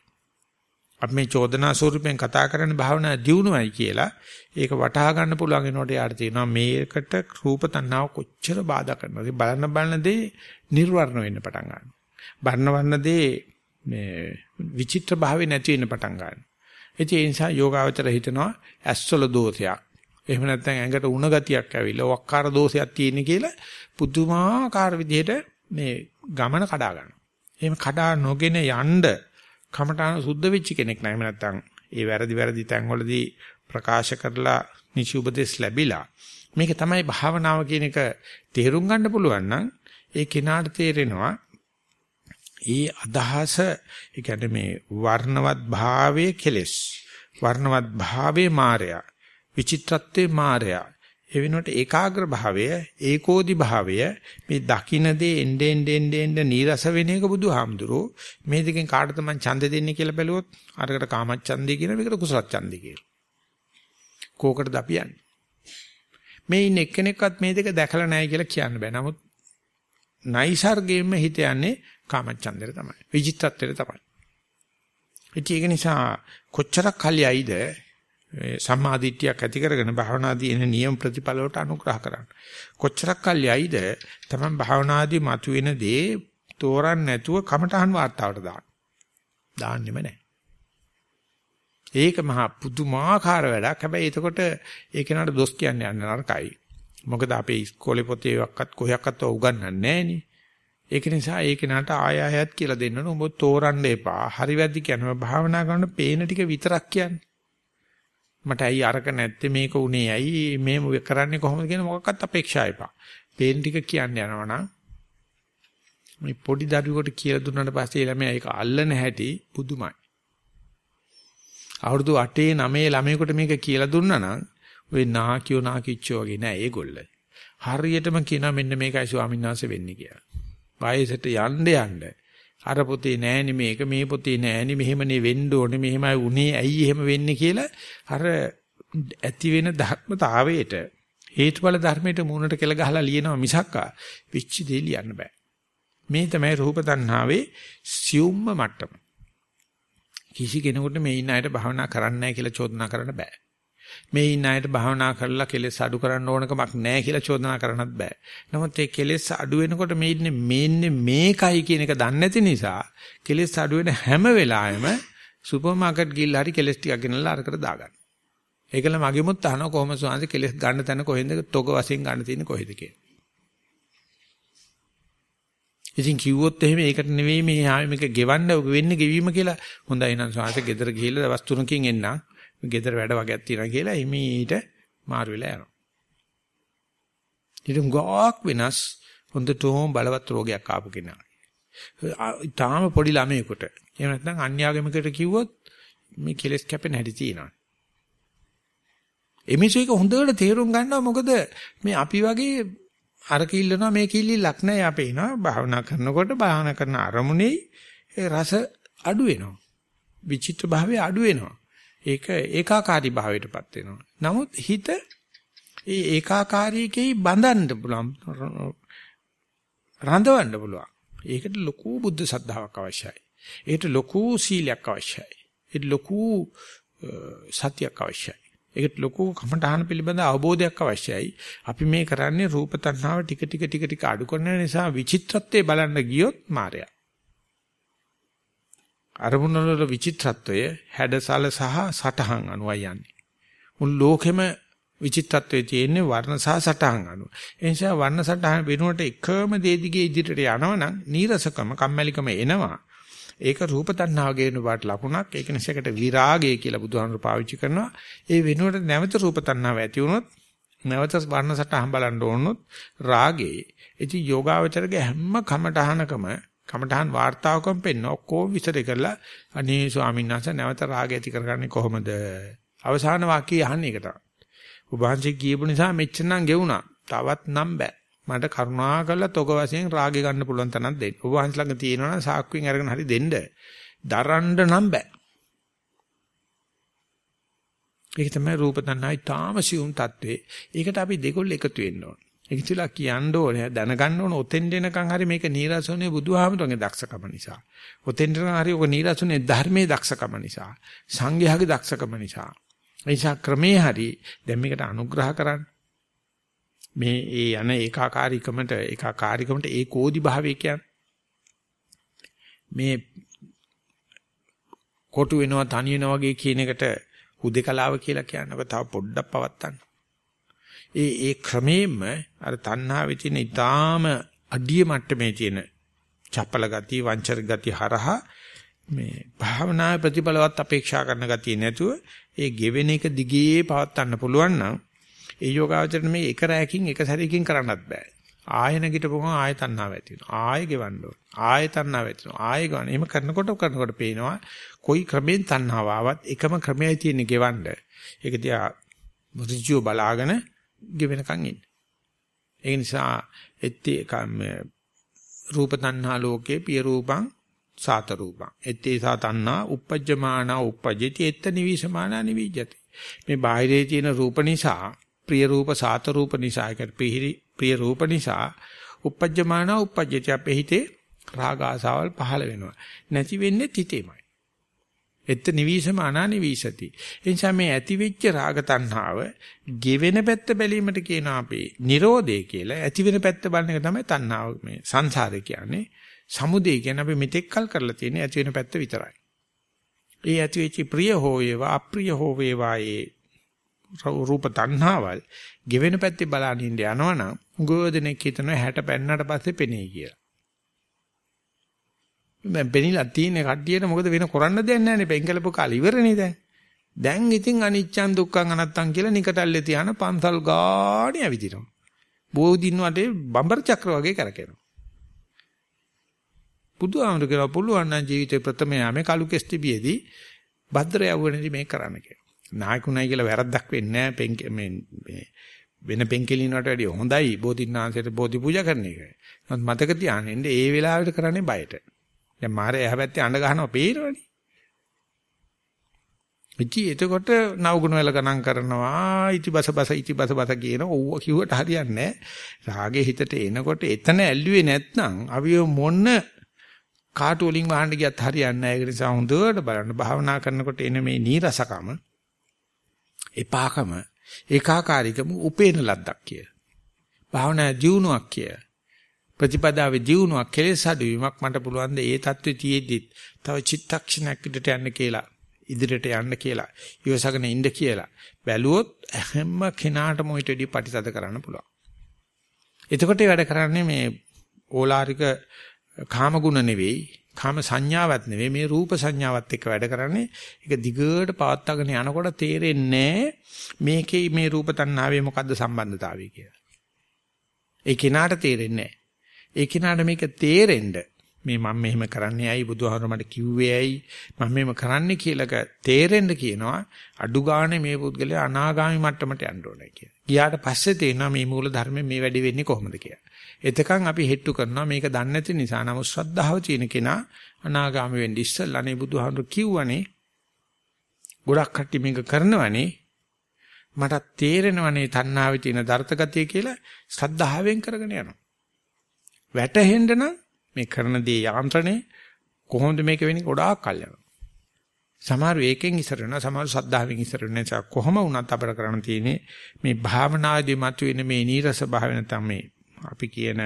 අපි මේ චෝදනා ස්වරූපයෙන් කතා කරන භාවනා දියුණුවයි කියලා ඒක වටහා ගන්න පුළුවන් වෙනකොට යාට තියෙනවා මේකට රූප තණ්හාව කොච්චර බාධා කරනවද බලන්න බලන දේ නිර්වර්ණ වෙන්න පටන් ගන්නවා. බර්ණ වර්ණ දේ මේ විචිත්‍ර භාවය නැති වෙන්න පටන් ගන්නවා. ඒ නිසා යෝගාවචර හිතනවා ඇස්වල දෝෂයක්. එහෙම නැත්නම් ඇඟට උණ ගතියක් ඇවිල්ලා වක්කාර දෝෂයක් තියෙන කියලා පුදුමාකාර විදිහට මේ ගමන කඩා ගන්නවා. එහෙම කඩා නොගෙන යන්න කමඨාන සුද්ධ වෙච්ච කෙනෙක් නෑ. එහෙම නැත්නම් ඒ වැරදි වැරදි තැන්වලදී ප්‍රකාශ කරලා නිසි උපදෙස් ලැබිලා මේක තමයි භාවනාව කියන එක තේරුම් ගන්න පුළුවන් නම් ඒ කෙනාට තේරෙනවා ඒ අදහස ඒ කියන්නේ මේ වර්ණවත් භාවයේ කෙලෙස් වර්ණවත් භාවයේ මායя විචිත්‍රත්වයේ මායя ඒ වෙනුවට ඒකාග්‍ර භාවය ඒකෝදි භාවය මේ දකින්න දේ එnde ende ende ende නීරස වෙන එක බුදුහාමුදුරෝ මේ දෙකෙන් කාටද මං ඡන්ද දෙන්නේ කියලා බැලුවොත් අරකට කාමච්ඡන්දේ කියන මේකට කුසලත් ඡන්දේ කියලා. කෝකටද අපි යන්නේ? මේ ඉන්න එක්කෙනෙක්වත් මේ දෙක දැකලා නැහැ කියලා කියන්න බෑ. නමුත් නයිසර්ගයෙන්ම හිත යන්නේ කාමච්ඡන්දේට තමයි. විචිත්තත්වයට තමයි. ඒක නිසා කොච්චරක් කල්යයිද සම්මාදිට්ඨියක් ඇති කරගෙන භාවනාදී එන නියම ප්‍රතිඵල වලට අනුග්‍රහ කරන්න. කොච්චරක් කල් යයිද තමයි භාවනාදී මතුවෙන දේ තෝරන්න නැතුව කමටහන් වාර්තාවට දාන්න. දාන්නෙම නැහැ. ඒක මහා පුදුමාකාර වැඩක්. හැබැයි එතකොට ඒ කෙනාට දොස් කියන්නේ යන්න නරකයි. මොකද අපේ ඉස්කෝලේ පොතේ එකක්වත් කොහයක්වත් උගන්වන්නේ නැහනේ. ඒක නිසා ඒ කෙනාට ආය ආයත් කියලා දෙන්න ඕන. ඔබ තෝරන්න එපා. හරි වැරදි කියනවා. භාවනා කරන පේන ටික විතරක් කියන්නේ. මට ඇයි අරක නැත්තේ මේක උනේ ඇයි මේ කරන්නේ කොහොමද කියන මොකක්වත් අපේක්ෂා එපා. පේන ටික කියන්න යනවා නම් මේ පොඩි දරුවෙකුට කියලා දුන්නාට පස්සේ ළමයා ඒක අල්ලන හැටි පුදුමයි. අවුරුදු 8 9 ළමයෙකුට මේක කියලා දුන්නා නම් ওই නාකියෝ නාකිච්චෝ වගේ නෑ ඒගොල්ල. හරියටම කියනවා මෙන්න මේකයි ස්වාමීන් වහන්සේ වෙන්නේ කියලා. වයසට යන්න යන්න අර පොතේ නෑනේ මේක මේ පොතේ නෑනේ මෙහෙමනේ වෙන්න ඕනේ මෙහෙමයි උනේ ඇයි එහෙම වෙන්නේ කියලා අර ඇති වෙන ධර්මතාවයට හේතුඵල ධර්මයට මූණට කෙල ගහලා ලියනවා මිසක්කා පිච්චි දෙය ලියන්න බෑ. මේ තමයි රූප තණ්හාවේ සියුම්ම මට්ටම. කිසි කෙනෙකුට මේ ඉන්න අයට භාවනා කරන්න නැහැ කියලා චෝදනා කරන්න බෑ. මේ ඉන්න අයට භාවනා කරලා කෙලෙස් අඩු කරන්න ඕනකමක් නැහැ කියලා චෝදනා කරන්නත් බෑ. නමුත් ඒ කෙලෙස් අඩු වෙනකොට මේ ඉන්නේ මේන්නේ මේකයි කියන එක දන්නේ නැති නිසා කෙලෙස් අඩු වෙන හැම වෙලාවෙම සුපර් මාකට් ගිහිල්ලා හරි කෙලෙස් ටිකක් ගෙනල්ලා අරකට දාගන්න. ඒකල මගෙමුත් අහනවා කොහොම සුවන්ද කෙලෙස් ගන්න තැන කොහෙන්ද තොග වශයෙන් ගන්න තියෙන්නේ කොහෙද කියලා. ඉතින් කිව්වොත් එහෙම ඒකට නෙවෙයි මේ මේක ගෙවන්න වෙන්නේ ගෙවීම කියලා හොඳයි නම් සාංශ ගෙදර ගිහිල්ලා දවස් තුනකින් එන්නම් ගෙදර වැඩ වගේක් තියෙනවා කියලා හිමීට මාරු වෙලා යනවා. ඊට ගොක් වෙනස් හොඳටම බලවත් රෝගයක් ආපු කෙනා. තාම පොඩි ළමයෙකුට. එහෙම නැත්නම් අන්‍යාගමිකයට කිව්වොත් මේ කෙලස් කැපෙන හැටි තියෙනවා. එමිසු එක හොඳට තේරුම් ගන්නවා මොකද මේ අපි වගේ අර කිල්ලනවා මේ කිල්ලිලක් නැහැ අපේ ඉනවා භාවනා කරනකොට භාවනා කරන අරමුණේ රස අඩු වෙනවා. විචිත්‍ර භාවය අඩු වෙනවා. ඒක ඒකාකාරී භාවයටපත් වෙනවා. නමුත් හිත ඒ ඒකාකාරීකෙයි බඳන්න පුළුවන්. රඳවන්න පුළුවන්. ඒකට ලොකු බුද්ධ සද්ධාාවක් අවශ්‍යයි. ඒකට ලොකු සීලයක් අවශ්‍යයි. ඒකට ලොකු සතියක් අවශ්‍යයි. ඒකට ලොකු කමඨාන පිළිබඳ අවබෝධයක් අවශ්‍යයි. අපි මේ කරන්නේ රූප තණ්හාව ටික ටික ටික ටික අඩු කරන නිසා විචිත්‍රත්වයේ බලන්න ගියොත් මායя. අරමුණ වල විචිත්‍රත්වය හැඩසල සහ සටහන් අනුවයි යන්නේ. මුළු ලෝකෙම විචිත්තත්වයේ තියෙන්නේ වර්ණ සහ සටහන් අනුව. ඒ නිසා වර්ණ සටහන් වෙනුවට එකම දේ දිගේ ඉදිරියට යනවනම් නීරසකම කම්මැලිකම එනවා. ඒක රූප තණ්හාවගේ වෙන බාට ලකුණක්. ඒක නිසාකට විරාගය කියලා බුදුහාමුදුරු පාවිච්චි කරනවා. ඒ වෙනුවට නැවත රූප තණ්හාව ඇති වුණොත් නැවත වර්ණ සටහන් බලන්න ඕනොත් රාගේ. ඉතින් යෝගාවචරගේ හැම කමටහනකම කමඨහන් වார்த்தාවකම පෙන්න ඔක්කොම විසරේ කරලා අනේ ස්වාමීන් වහන්සේ නැවත රාගය ඇති කරගන්නේ කොහොමද? අවසාන වාක්‍යය අහන්නේ ඒක තමයි. ඔබ වහන්සේ කියපු නිසා මෙච්චනම් ගෙවුණා. තවත් නම් බෑ. මට කරුණා කරලා තොග වශයෙන් රාගය ගන්න පුළුවන් තැනක් දෙන්න. ඔබ වහන්සේ ළඟ තියෙනවා නම් සාක්කුවෙන් අරගෙන හරි දෙන්න. දරන්න නම් බෑ. ඒක තමයි රූප තණ්හායි තාම සියුම් தત્වේ. ඒකට අපි දෙකොල්ල එකතු වෙන්න ඕන. ඒක තියලා කියන්න ඕනේ දැනගන්න ඕනේ ඔතෙන් දෙනකන් හරි මේක නීරසෝනේ බුදුහාමුදුරන්ගේ දක්ෂකම නිසා. ඔතෙන් දෙනකන් හරි ඔක නීරසෝනේ ධර්මයේ දක්ෂකම නිසා. සංඝයාගේ දක්ෂකම නිසා. ඒ නිසා ක්‍රමේ හරි දැන් මේකට අනුග්‍රහ කරන්න. මේ ඒ යන ඒකාකාරීකමට ඒකාකාරීකමට ඒකෝදි භාවය කියන්නේ මේ කොටු වෙනවා තනි වෙනවා වගේ කියන එකට හුදේකලාව කියලා කියනකොට තව පොඩ්ඩක් පවත්තන්න. ඒ ඒ ක්‍රමයෙන්ම අර තණ්හාවේ තියෙන ඊටාම අඩිය මට්ටමේ තියෙන චපල ගති වංචර ගති හරහා මේ භාවනා ප්‍රතිඵලවත් අපේක්ෂා කරන ගතිය නැතුව ඒ ගෙවෙන එක දිගේ පවත්වන්න පුළුවන් නම් ඒ යෝගාවචරණ මේ එක රැයකින් එක සැරයකින් කරන්නත් බෑ. ආය නැගිටපුවම ආය තණ්හාව ඇති වෙනවා. ආය ගෙවන්න ඕන. ආය තණ්හාව ඇති වෙනවා. ආය ගන්න. එහෙම කරනකොට කරනකොට පේනවා කොයි ක්‍රමෙන් තණ්හාව ආවත් එකම ක්‍රමයයි තියෙන්නේ ගෙවන්න. ඒක දිහා ඍජුව බලාගෙන ගෙවෙනකන් ඉන්න. ඒ නිසා එත්තේ රූප තණ්හා ලෝකේ පිය රූපං සාත රූපං. එත්තේ සා තණ්හා uppajjamana uppajjati etta nivisamana nivijjati. මේ බාහිරේ තියෙන රූප නිසා ප්‍රිය රූප සාත රූප නිසා ඒකට ප්‍රිය රූප නිසා uppajjamana uppajjati අපේ හිතේ රාග ආසාවල් පහළ වෙනවා. නැති වෙන්නේ හිතේමයි. එත් නිවිසම අනානිවිසති. ඒ නිසා මේ ඇති වෙච්ච රාග තණ්හාව ගෙවෙන පැත්ත බැලීමට කියනවා අපි Nirodhe කියලා. ඇති වෙන පැත්ත බලන එක තමයි තණ්හාව මේ සංසාරේ කියන්නේ. සමුදේ කියන්නේ අපි මෙතෙක් කල් කරලා තියෙන ඇති වෙන පැත්ත විතරයි. ඒ ඇති වෙච්ච ප්‍රිය හෝ වේවා අප්‍රිය හෝ වේවා ඒ රූප තණ්හාවල් ගෙවෙන පැත්තේ බලන ඉන්න යනවනම් උගෝදෙනෙක් හිතනවා 60 පෙන්නට පස්සේ පෙනේ කියලා. මම පෙනිලා තියෙන කට්ටියට මොකද වෙන කරන්න දෙයක් නැහැ නේ පෙන්කලපු කාලේ ඉවරනේ දැන්. දැන් ඉතින් අනිච්චන් දුක්ඛං අනත්තං කියලා නිකටල්ලේ තියාන පන්සල් ගාණේ ඇවිදිනවා. බෝධින් වටේ බඹර චක්‍ර වගේ කරකිනවා. බුදුහාමුදුර කියලා පුළුවන් නම් ජීවිතේ ප්‍රථම යාමේ කලු කෙස්ටිබියේදී භද්‍ර යවුවනේදී මේක කරන්න කියලා. නායකුණයි කියලා වැරද්දක් වෙන්නේ නැහැ මේ වෙන පෙන්කෙලින් වලට වැඩිය හොඳයි බෝධින්නාංශයට බෝධි පූජා කරන එක. නමුත් මතක තියාගන්න ඒ වෙලාවට කරන්නේ බයට. දැන් මාරේ එහා පැත්තේ අඬ ගහනවා පේනවනේ. ඉති එතකොට නවගුණ වල ගණන් කරනවා ඉතිබස බස ඉතිබස බස කියන ඕව කිව්වට හරියන්නේ රාගේ හිතට එනකොට එතන ඇල්ලුවේ නැත්නම් අපි මොන කාටු වලින් වහන්න ගියත් හරියන්නේ නැහැ ඒ නිසා හොඳට බලන්න භාවනා කරනකොට එන මේ නීරසකම එපාකම ඒකාකාරීකම උපේන ලද්දක් කිය. භාවනා ජීවුණක් කිය. ප්‍රතිපදාවේ ජීවුණක් කෙලෙස් අඩුවීමක් මට පුළුවන් ද ඒ தත්ත්වෙ තියෙද්දිත් තව චිත්තක්ෂණයක් ඉදට යන්න කියලා. ඉදිරියට යන්න කියලා. ඉවසගෙන ඉන්න කියලා. බැලුවොත් හැම කෙනාටම ඊට වැඩි ප්‍රතිසද කරන්න පුළුවන්. එතකොට වැඩ කරන්නේ මේ ඕලාරික කාමගුණ නෙවෙයි කාම සංඥාවක් නෙවෙයි. මේ රූප සංඥාවත් එක්ක වැඩ කරන්නේ. ඒක දිගට පවත්වාගෙන යනකොට තේරෙන්නේ මේකේ මේ රූප තණ්හාවේ මොකද්ද සම්බන්ධතාවය කියලා. ඒ කෙනාට තේරෙන්නේ ඒ කෙනාට මේක තේරෙන්න මේ මම මෙහෙම කරන්නේ ඇයි බුදුහාමර මට කිව්වේ ඇයි මම මෙහෙම කරන්නේ කියලා තේරෙන්න කියනවා අඩු ගානේ මේ පුද්ගලයා අනාගාමි මට්ටමට යන්න ඕනේ කියලා. ගියාට පස්සේ තේරෙනවා මේ මූල ධර්මයෙන් මේ වැඩි වෙන්නේ කොහොමද කියලා. එතකන් අපි හෙට්ටු කරනවා මේක දන්නේ නැති නිසා නමුත් ශ්‍රද්ධාව තියෙන කෙනා අනාගාමි වෙන්න ඉස්සෙල්ලා නේ බුදුහාමර කිව්වනේ ගොඩක් කට්ටිය මේක කරනවනේ මට තේරෙනවනේ තණ්හාවේ තියෙන දර්ථගතිය කියලා ශ්‍රද්ධාවෙන් කරගෙන යනවා. වැටහෙන්න නම් මේ කරන දේ යාන්ත්‍රණය කොහොමද මේක වෙන්නේ ගොඩාක් කල් යනවා. සමහරව ඒකෙන් ඉස්සර වෙනවා සමහරව සද්ධාවෙන් ඉස්සර වෙන නිසා කොහොම වුණත් අපිට කරන්න තියෙන්නේ මේ භාවනාදී මතුවෙන මේ නීරස භාවය නැත්නම් මේ අපි කියන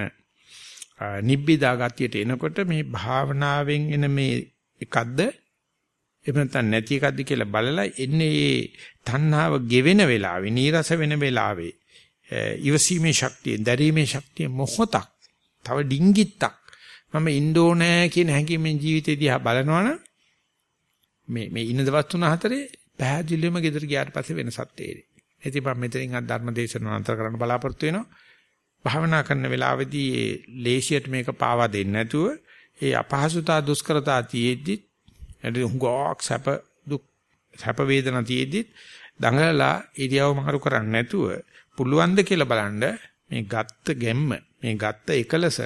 නිබ්බිදා ගතියට එනකොට මේ භාවනාවෙන් එන මේ එකක්ද එහෙම නැත්නම් නැති එකක්ද කියලා බලලා එන්නේ මේ තණ්හාව ගෙවෙන වෙලාවේ නීරස වෙන වෙලාවේ ඉවසීමේ ශක්තිය දැරීමේ ශක්තිය මොහොතක් තව ඩිංගිත්තක් මම ඉන්නෝනෑ කියන හැඟීමෙන් ජීවිතේ දිහා බලනවනම් මේ මේ ඉන්න දවස් තුන හතරේ පැහැදිලිවම ගෙදර ගියාට පස්සේ වෙනසක් තේරෙයි. ඉතින් මම මෙතනින් අද ධර්ම දේශනාව අන්තර කරන්න බලාපොරොත්තු වෙනවා. භාවනා කරන වෙලාවේදී ඒ ලේසියට මේක පාවා දෙන්නේ නැතුව ඒ අපහසුතා දුෂ්කරතා තියේද්දි එදි හුඟක් සැප දුක් සැප වේදනා තියේද්දි දඟලලා ඉරියව මාරු කරන්නේ නැතුව පුළුවන් ද කියලා බලන්න මේ ගත්ත ගැම්ම මේ ගත්ත එකලස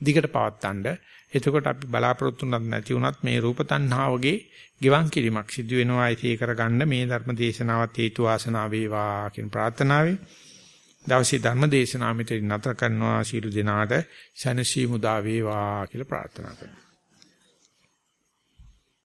දිගට පවත්තන්න එතකොට අපි බලාපොරොත්තු නැති වුණත් මේ රූප තණ්හාවගේ ගිවන් කිරීමක් සිදු වෙනවා ඉතිේ කරගන්න මේ ධර්ම දේශනාවත් හේතු වාසනා වේවා කියන ප්‍රාර්ථනාවෙන් දවසේ ධර්ම දේශනාව මෙතන නතර කරනවා. සීල දිනාට සනසීමු දා වේවා කියලා ප්‍රාර්ථනා කරනවා.